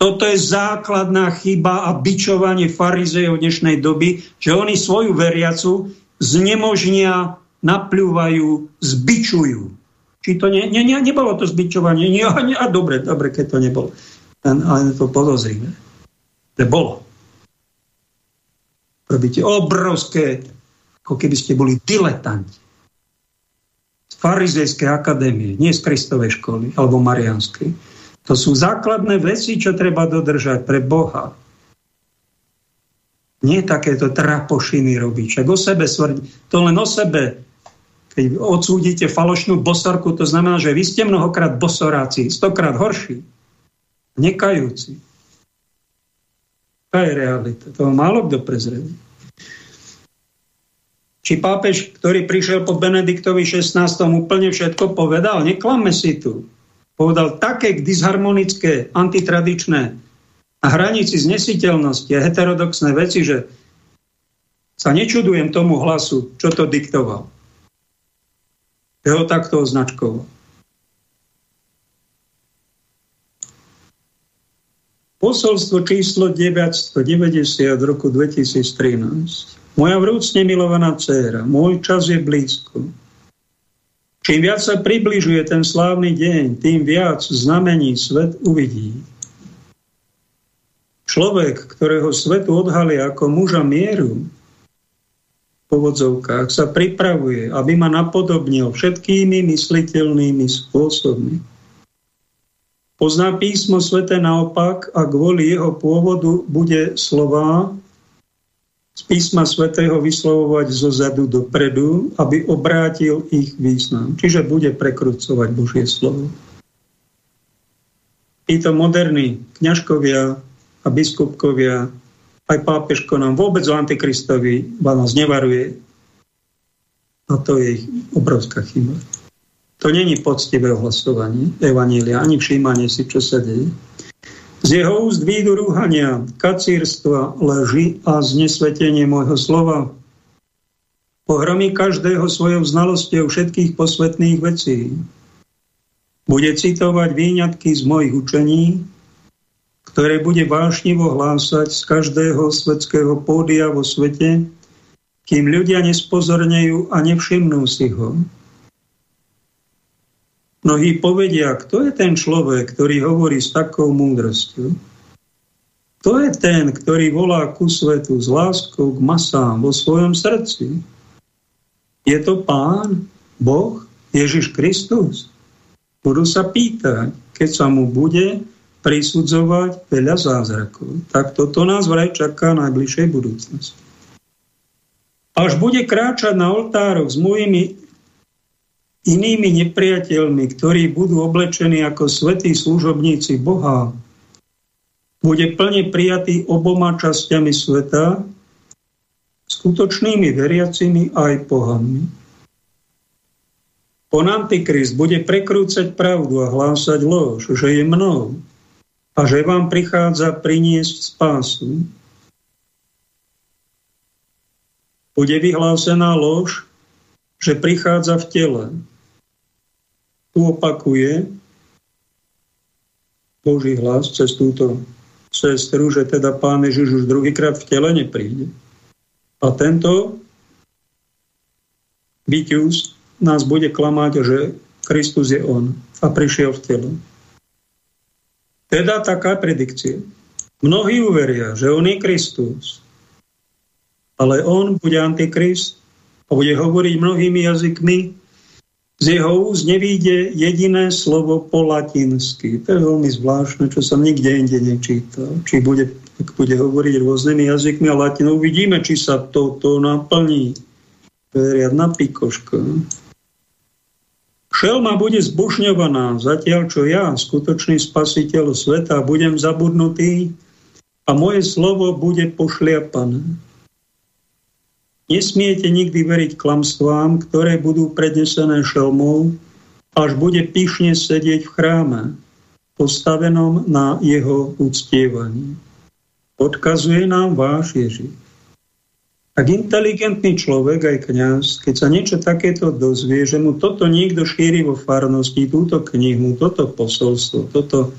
Toto je základná chyba a bičovanie farizejov dnešnej doby, že oni svoju veriacu znemožnia, napľúvajú, zbičujú. Či to ne, ne, ne, nebolo to zbičovanie? Nie, nie, a dobre, dobre, keď to nebolo. Ale to podozrivé. To bolo. Robíte obrovské, ako keby ste boli diletanti. Z farizejskej akadémie, nie z Kristovej školy alebo Marianskej to sú základné veci, čo treba dodržať pre Boha. Nie takéto trapošiny robiť. Však o sebe svrdí. To len o sebe. Keď odsúdite falošnú bosorku, to znamená, že vy ste mnohokrát bosoráci, stokrát horší. Nekajúci. To je realita. To málo kto prezredí. Či pápež, ktorý prišiel po Benediktovi 16. úplne všetko povedal? Neklamme si tu povedal také disharmonické, antitradičné a hranici znesiteľnosti a heterodoxné veci, že sa nečudujem tomu hlasu, čo to diktoval. Že ho takto označkoval. Posolstvo číslo 990 v roku 2013. Moja vrúcne milovaná dcéra, môj čas je blízko. Čím viac sa približuje ten slávny deň, tým viac znamení svet uvidí. Človek, ktorého svetu odhalí ako muža mieru, v povodzovkách, sa pripravuje, aby ma napodobnil všetkými mysliteľnými spôsobmi. Pozná písmo svete naopak a kvôli jeho pôvodu bude slová z písma svätého vyslovovať zo zadu dopredu, aby obrátil ich význam. Čiže bude prekrucovať Božie slovo. Títo moderní kňažkovia a biskupkovia, aj pápežko nám vôbec o Antikristovi vás nevaruje. A to je ich obrovská chyba. To není poctivé ohlasovanie Evanília, ani všímanie si, čo sa deje. Z jeho úst výjdu rúhania, kacírstva, leži a znesvetenie môjho slova. Pohromí každého svojou znalosťou všetkých posvetných vecí. Bude citovať výňatky z mojich učení, ktoré bude vášnivo hlásať z každého svetského pódia vo svete, kým ľudia nespozornejú a nevšimnú si ho. Mnohí povedia, kto je ten človek, ktorý hovorí s takou múdrosťou? Kto je ten, ktorý volá ku svetu s láskou k masám vo svojom srdci? Je to Pán, Boh, Ježiš Kristus? Budú sa pýtať, keď sa mu bude prisudzovať veľa zázrakov. Tak toto nás vraj čaká v najbližšej budúcnosti. Až bude kráčať na oltároch s mojimi inými nepriateľmi, ktorí budú oblečení ako svetí služobníci Boha, bude plne prijatý oboma časťami sveta, skutočnými veriacimi aj pohanmi. On Antikrist bude prekrúcať pravdu a hlásať lož, že je mnou a že vám prichádza priniesť spásu. Bude vyhlásená lož, že prichádza v tele, tu opakuje Boží hlas cez túto sestru, že teda Pán Ježiš už druhýkrát v tele nepríde. A tento Bytius nás bude klamať, že Kristus je On a prišiel v tele. Teda taká predikcia. Mnohí uveria, že On je Kristus, ale On bude Antikrist a bude hovoriť mnohými jazykmi, z jeho úst nevíde jediné slovo po latinsky. To je veľmi zvláštne, čo som nikde inde nečítal. Či bude, ak bude hovoriť rôznymi jazykmi a latinou, uvidíme, či sa toto naplní. To je riadna pikoška. Šelma bude zbušňovaná, zatiaľ čo ja, skutočný spasiteľ sveta, budem zabudnutý a moje slovo bude pošliapané. Nesmiete nikdy veriť klamstvám, ktoré budú prednesené šelmou, až bude pyšne sedieť v chráme, postavenom na jeho uctievaní. Odkazuje nám váš Ježiš. Tak inteligentný človek, aj kňaz, keď sa niečo takéto dozvie, že mu toto niekto šíri vo farnosti, túto knihu, toto posolstvo, toto,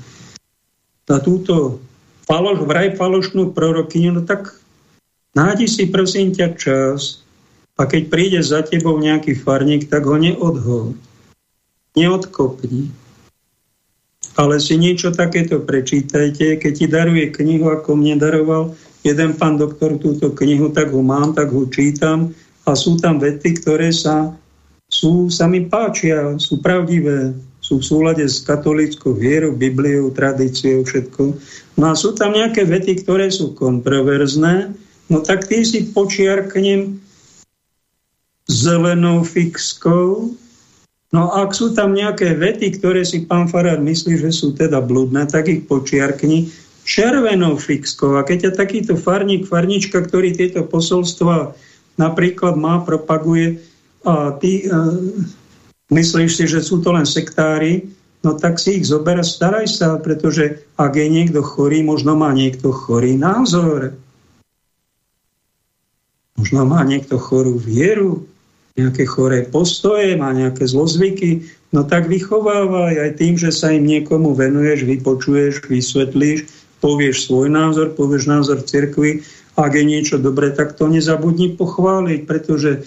na túto faloš, vraj falošnú prorokyňu, no tak Nájdi si prosím ťa čas a keď príde za tebou nejaký farník, tak ho neodhol. Neodkopni. Ale si niečo takéto prečítajte. Keď ti daruje knihu, ako mne daroval jeden pán doktor túto knihu, tak ho mám, tak ho čítam a sú tam vety, ktoré sa, sú, sa mi páčia, sú pravdivé, sú v súlade s katolíckou vierou, Bibliou, tradíciou, všetko. No a sú tam nejaké vety, ktoré sú kontroverzné, no tak tým si počiarknem zelenou fixkou. No ak sú tam nejaké vety, ktoré si pán Farad myslí, že sú teda blúdne, tak ich počiarkni červenou fixkou. A keď ťa takýto farník, farnička, ktorý tieto posolstva napríklad má, propaguje, a ty uh, myslíš si, že sú to len sektári, no tak si ich zober a staraj sa, pretože ak je niekto chorý, možno má niekto chorý názor. Možno má niekto chorú vieru, nejaké choré postoje, má nejaké zlozvyky, no tak vychovávaj aj tým, že sa im niekomu venuješ, vypočuješ, vysvetlíš, povieš svoj názor, povieš názor cirkvi. Ak je niečo dobré, tak to nezabudni pochváliť, pretože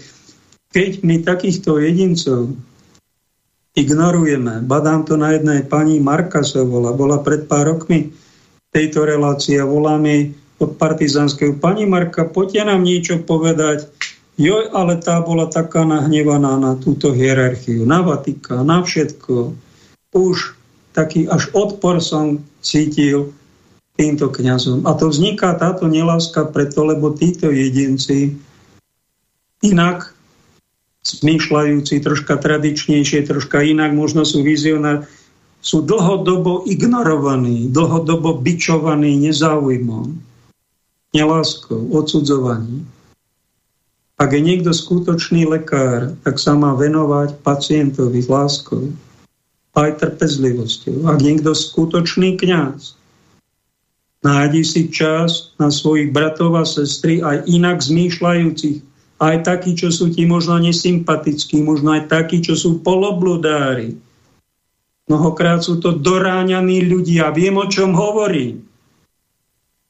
keď my takýchto jedincov ignorujeme, badám to na jednej pani Marka sa volá, bola pred pár rokmi tejto relácie volá mi od partizanského. Pani Marka, poďte nám niečo povedať. Joj, ale tá bola taká nahnevaná na túto hierarchiu, na Vatika, na všetko. Už taký až odpor som cítil týmto kňazom. A to vzniká táto neláska preto, lebo títo jedinci inak smýšľajúci, troška tradičnejšie, troška inak, možno sú vizionári, sú dlhodobo ignorovaní, dlhodobo bičovaní nezáujmom neláskou, odsudzovaním. Ak je niekto skutočný lekár, tak sa má venovať pacientovi s láskou, aj trpezlivosťou. Ak niekto skutočný kňaz, nájdi si čas na svojich bratov a sestry, aj inak zmýšľajúcich, aj takí, čo sú ti možno nesympatickí, možno aj takí, čo sú polobludári. Mnohokrát sú to doráňaní ľudia. Viem, o čom hovorím.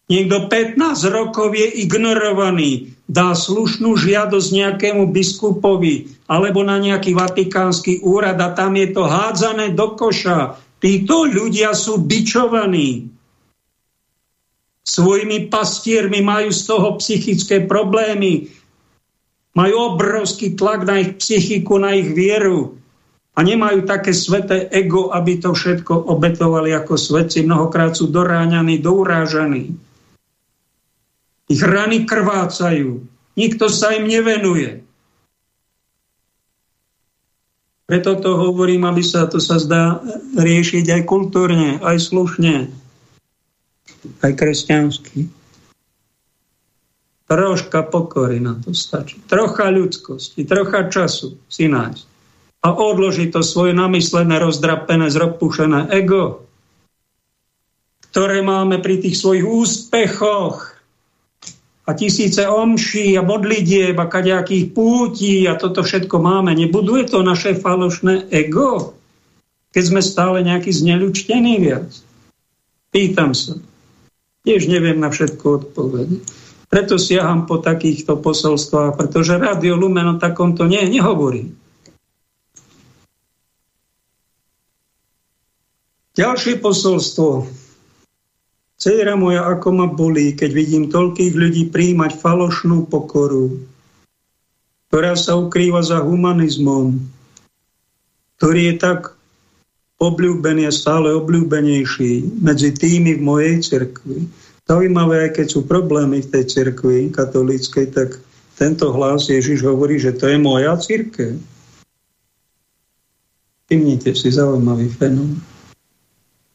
Niekto 15 rokov je ignorovaný, dá slušnú žiadosť nejakému biskupovi alebo na nejaký vatikánsky úrad a tam je to hádzané do koša. Títo ľudia sú bičovaní. Svojimi pastiermi majú z toho psychické problémy. Majú obrovský tlak na ich psychiku, na ich vieru. A nemajú také sveté ego, aby to všetko obetovali ako svetci. Mnohokrát sú doráňaní, dourážaní. Ich rany krvácajú. Nikto sa im nevenuje. Preto to hovorím, aby sa to sa zdá riešiť aj kultúrne, aj slušne, aj kresťansky. Troška pokory na to stačí. Trocha ľudskosti, trocha času si nájsť. A odložiť to svoje namyslené, rozdrapené, zropušené ego, ktoré máme pri tých svojich úspechoch, a tisíce omší a modlitieb a kaďakých pútí a toto všetko máme. Nebuduje to naše falošné ego, keď sme stále nejaký zneľučtený viac? Pýtam sa. Tiež neviem na všetko odpovedať. Preto siaham po takýchto posolstvách, pretože Radio Lumen o takomto nie, nehovorí. Ďalšie posolstvo Cera moja, ako ma bolí, keď vidím toľkých ľudí príjmať falošnú pokoru, ktorá sa ukrýva za humanizmom, ktorý je tak obľúbený a stále obľúbenejší medzi tými v mojej cirkvi. Zaujímavé, aj keď sú problémy v tej cirkvi katolíckej, tak tento hlas Ježiš hovorí, že to je moja církev. Všimnite si zaujímavý fenomén.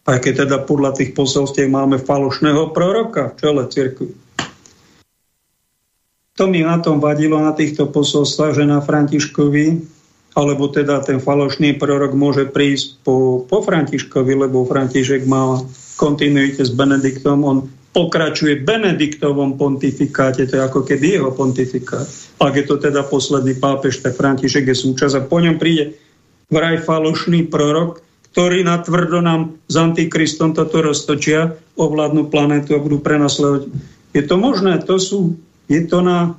Aj keď teda podľa tých posolstiev máme falošného proroka v čele cirkvi. To mi na tom vadilo na týchto posolstvách, že na Františkovi, alebo teda ten falošný prorok môže prísť po, po Františkovi, lebo František má kontinuite s Benediktom, on pokračuje Benediktovom pontifikáte, to je ako keby jeho pontifikát. Ak je to teda posledný pápež, tak František je súčasť a po ňom príde vraj falošný prorok, ktorí natvrdo nám s Antikristom toto roztočia, ovládnu planetu a budú prenasledovať. Je to možné? To sú, je to na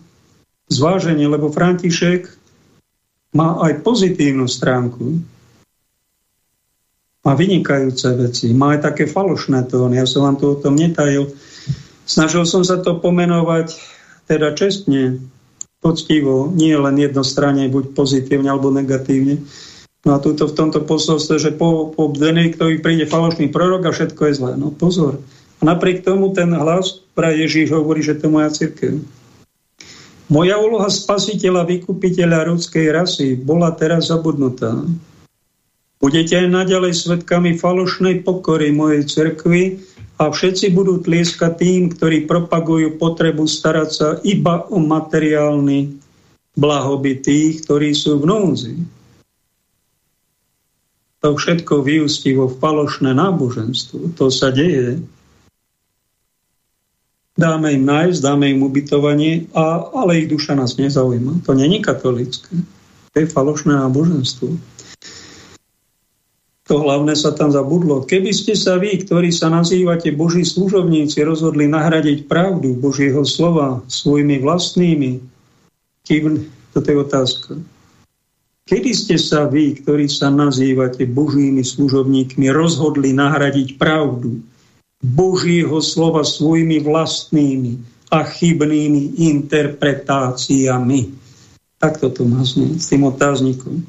zváženie, lebo František má aj pozitívnu stránku. Má vynikajúce veci, má aj také falošné tóny. Ja som vám to o tom netajil. Snažil som sa to pomenovať teda čestne, poctivo, nie len jednostranne, buď pozitívne alebo negatívne. No a tuto v tomto posolstve, že po, po Benediktovi príde falošný prorok a všetko je zlé. No pozor. A napriek tomu ten hlas, pre Ježíš hovorí, že to je moja církev. Moja úloha spasiteľa, vykupiteľa ľudskej rasy bola teraz zabudnutá. Budete aj naďalej svetkami falošnej pokory mojej cirkvi a všetci budú tlieskať tým, ktorí propagujú potrebu starať sa iba o materiálny blahobyt tých, ktorí sú v núzi to všetko vyústi vo falošné náboženstvo. To sa deje. Dáme im nájsť, dáme im ubytovanie, a, ale ich duša nás nezaujíma. To není katolické. To je falošné náboženstvo. To hlavné sa tam zabudlo. Keby ste sa vy, ktorí sa nazývate Boží služobníci, rozhodli nahradiť pravdu Božieho slova svojimi vlastnými, kým, toto je otázka, Kedy ste sa vy, ktorí sa nazývate Božími služobníkmi, rozhodli nahradiť pravdu Božího slova svojimi vlastnými a chybnými interpretáciami? Takto to má s tým otáznikom.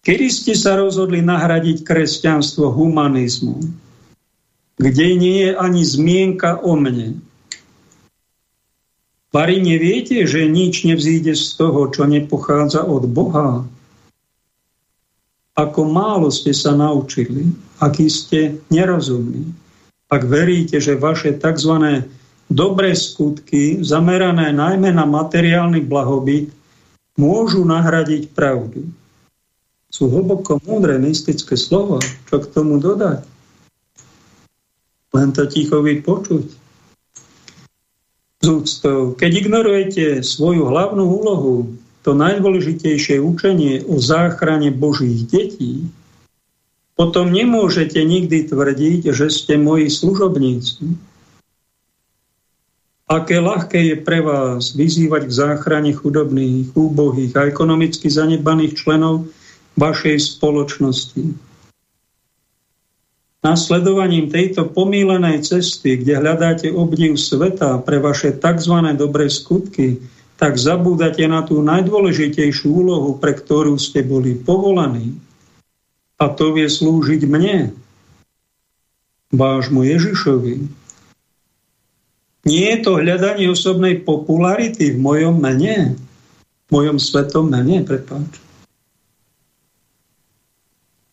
Kedy ste sa rozhodli nahradiť kresťanstvo humanizmu, kde nie je ani zmienka o mne? Pari neviete, že nič nevzíde z toho, čo nepochádza od Boha? Ako málo ste sa naučili, aký ste nerozumní. Ak veríte, že vaše tzv. dobré skutky, zamerané najmä na materiálny blahobyt, môžu nahradiť pravdu. Sú hlboko múdre mystické slova. Čo k tomu dodať? Len to ticho vypočuť. Z úctou. Keď ignorujete svoju hlavnú úlohu, to najdôležitejšie učenie o záchrane Božích detí, potom nemôžete nikdy tvrdiť, že ste moji služobníci. Aké ľahké je pre vás vyzývať k záchrane chudobných, úbohých a ekonomicky zanebaných členov vašej spoločnosti. Nasledovaním tejto pomílenej cesty, kde hľadáte obdiv sveta pre vaše tzv. dobré skutky, tak zabúdate na tú najdôležitejšiu úlohu, pre ktorú ste boli povolaní. A to vie slúžiť mne, vášmu Ježišovi. Nie je to hľadanie osobnej popularity v mojom mene, v mojom svetom mene, prepáč.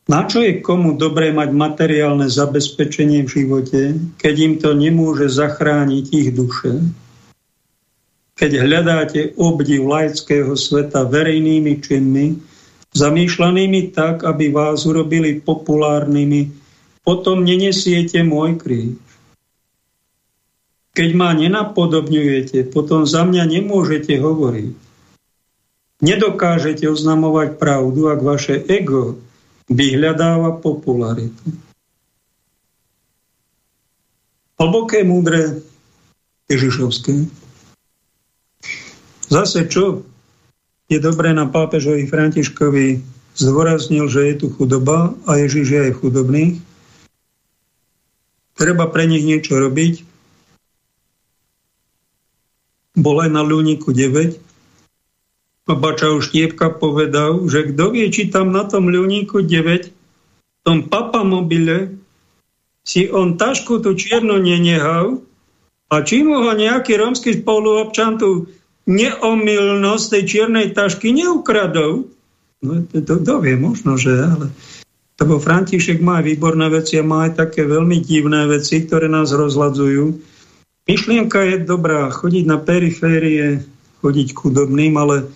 Na čo je komu dobré mať materiálne zabezpečenie v živote, keď im to nemôže zachrániť ich duše? Keď hľadáte obdiv laického sveta verejnými činmi, zamýšľanými tak, aby vás urobili populárnymi, potom nenesiete môj kríž. Keď ma nenapodobňujete, potom za mňa nemôžete hovoriť. Nedokážete oznamovať pravdu, ak vaše ego vyhľadáva popularitu. Hlboké, múdre, Ježišovské. Zase čo je dobré na pápežovi Františkovi zdôraznil, že je tu chudoba a Ježiš je aj chudobný. Treba pre nich niečo robiť. Bol aj na ľúniku 9 Bača Štiepka povedal, že kto vie, či tam na tom ľuníku 9, v tom papamobile, si on tašku tu čierno nenehal a či mu ho nejaký romský spoluobčan tú neomilnosť tej čiernej tašky neukradol, no to, to, to vie, možno, že ale lebo František má aj výborné veci a má aj také veľmi divné veci, ktoré nás rozladzujú. Myšlienka je dobrá, chodiť na periférie, chodiť k chudobným, ale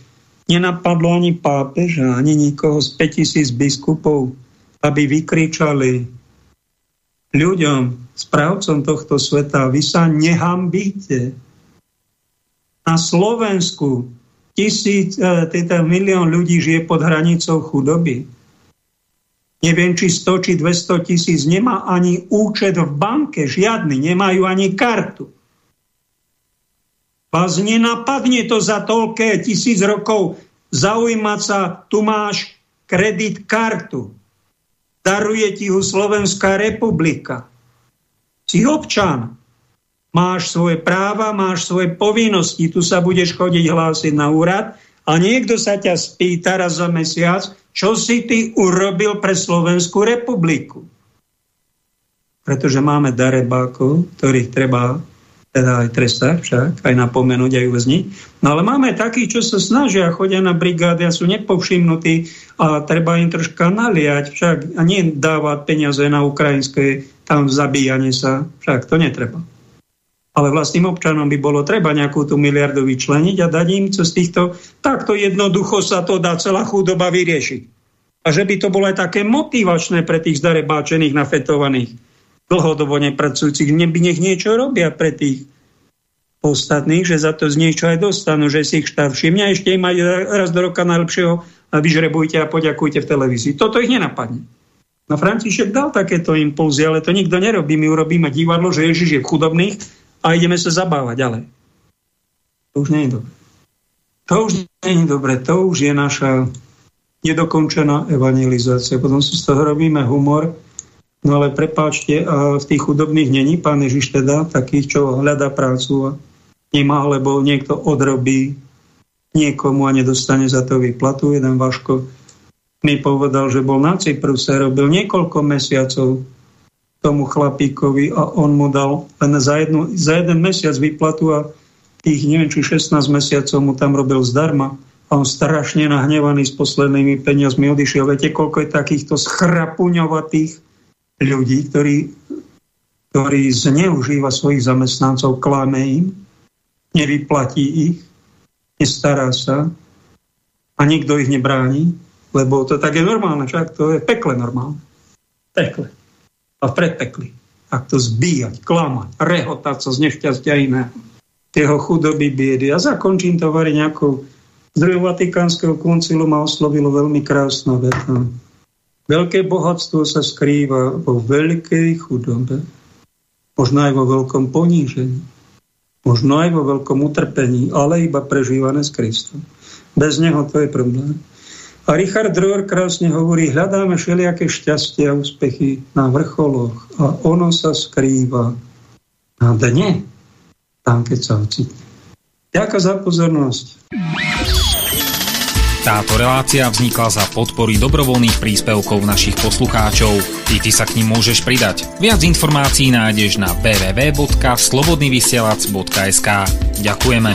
nenapadlo ani pápeža, ani nikoho z 5000 biskupov, aby vykričali ľuďom, správcom tohto sveta, vy sa nehambíte. Na Slovensku tisíc, e, teda milión ľudí žije pod hranicou chudoby. Neviem, či 100 či 200 tisíc nemá ani účet v banke, žiadny, nemajú ani kartu. Vás nenapadne to za toľké tisíc rokov zaujímať sa, tu máš kredit kartu. Daruje ti ju Slovenská republika. Si občan. Máš svoje práva, máš svoje povinnosti. Tu sa budeš chodiť hlásiť na úrad a niekto sa ťa spýta raz za mesiac, čo si ty urobil pre Slovenskú republiku. Pretože máme darebákov, ktorých treba teda aj trestať však, aj napomenúť, aj uväzniť. No ale máme takých, čo sa snažia, chodia na brigády a sú nepovšimnutí a treba im troška naliať však a nie dávať peniaze na ukrajinské tam zabíjanie sa, však to netreba. Ale vlastným občanom by bolo treba nejakú tú miliardu vyčleniť a dať im cez týchto, takto jednoducho sa to dá celá chudoba vyriešiť. A že by to bolo aj také motivačné pre tých zdarebáčených, nafetovaných dlhodobo nepracujúcich, nech niečo robia pre tých ostatných, že za to z niečo aj dostanú, že si ich štát všimne a ešte im aj raz do roka najlepšieho a vyžrebujte a poďakujte v televízii. Toto ich nenapadne. No František dal takéto impulzy, ale to nikto nerobí. My urobíme divadlo, že Ježiš je chudobných a ideme sa zabávať ďalej. To už nie je dobré. To už nie je dobré. To už je naša nedokončená evangelizácia. Potom si z toho robíme humor, No ale prepáčte, v tých chudobných není pán Ježiš teda takých, čo hľadá prácu a nemá, lebo niekto odrobí niekomu a nedostane za to výplatu. Jeden Vaško mi povedal, že bol na Cypruse, robil niekoľko mesiacov tomu chlapíkovi a on mu dal len za, jednu, za jeden mesiac výplatu a tých neviem, či 16 mesiacov mu tam robil zdarma a on strašne nahnevaný s poslednými peniazmi odišiel. Viete, koľko je takýchto schrapuňovatých ľudí, ktorí, ktorí zneužíva svojich zamestnancov, klame im, nevyplatí ich, nestará sa a nikto ich nebráni, lebo to tak je normálne, však to je pekle normálne. Pekle. A predpekli. Ak to zbíjať, klamať, rehotať sa z nešťastia iného. Jeho chudoby, biedy. A zakončím to vari nejakou z druhého Vatikánskeho koncilu ma oslovilo veľmi krásna veta. Veľké bohatstvo sa skrýva vo veľkej chudobe, možno aj vo veľkom ponížení, možno aj vo veľkom utrpení, ale iba prežívané s Kristom. Bez neho to je problém. A Richard Rohr krásne hovorí, hľadáme všelijaké šťastie a úspechy na vrcholoch a ono sa skrýva na dne, tam keď sa ocitne. Ďakujem za pozornosť. Táto relácia vznikla za podpory dobrovoľných príspevkov našich poslucháčov. I ty sa k ním môžeš pridať. Viac informácií nájdeš na www.slobodnyvysielac.sk Ďakujeme.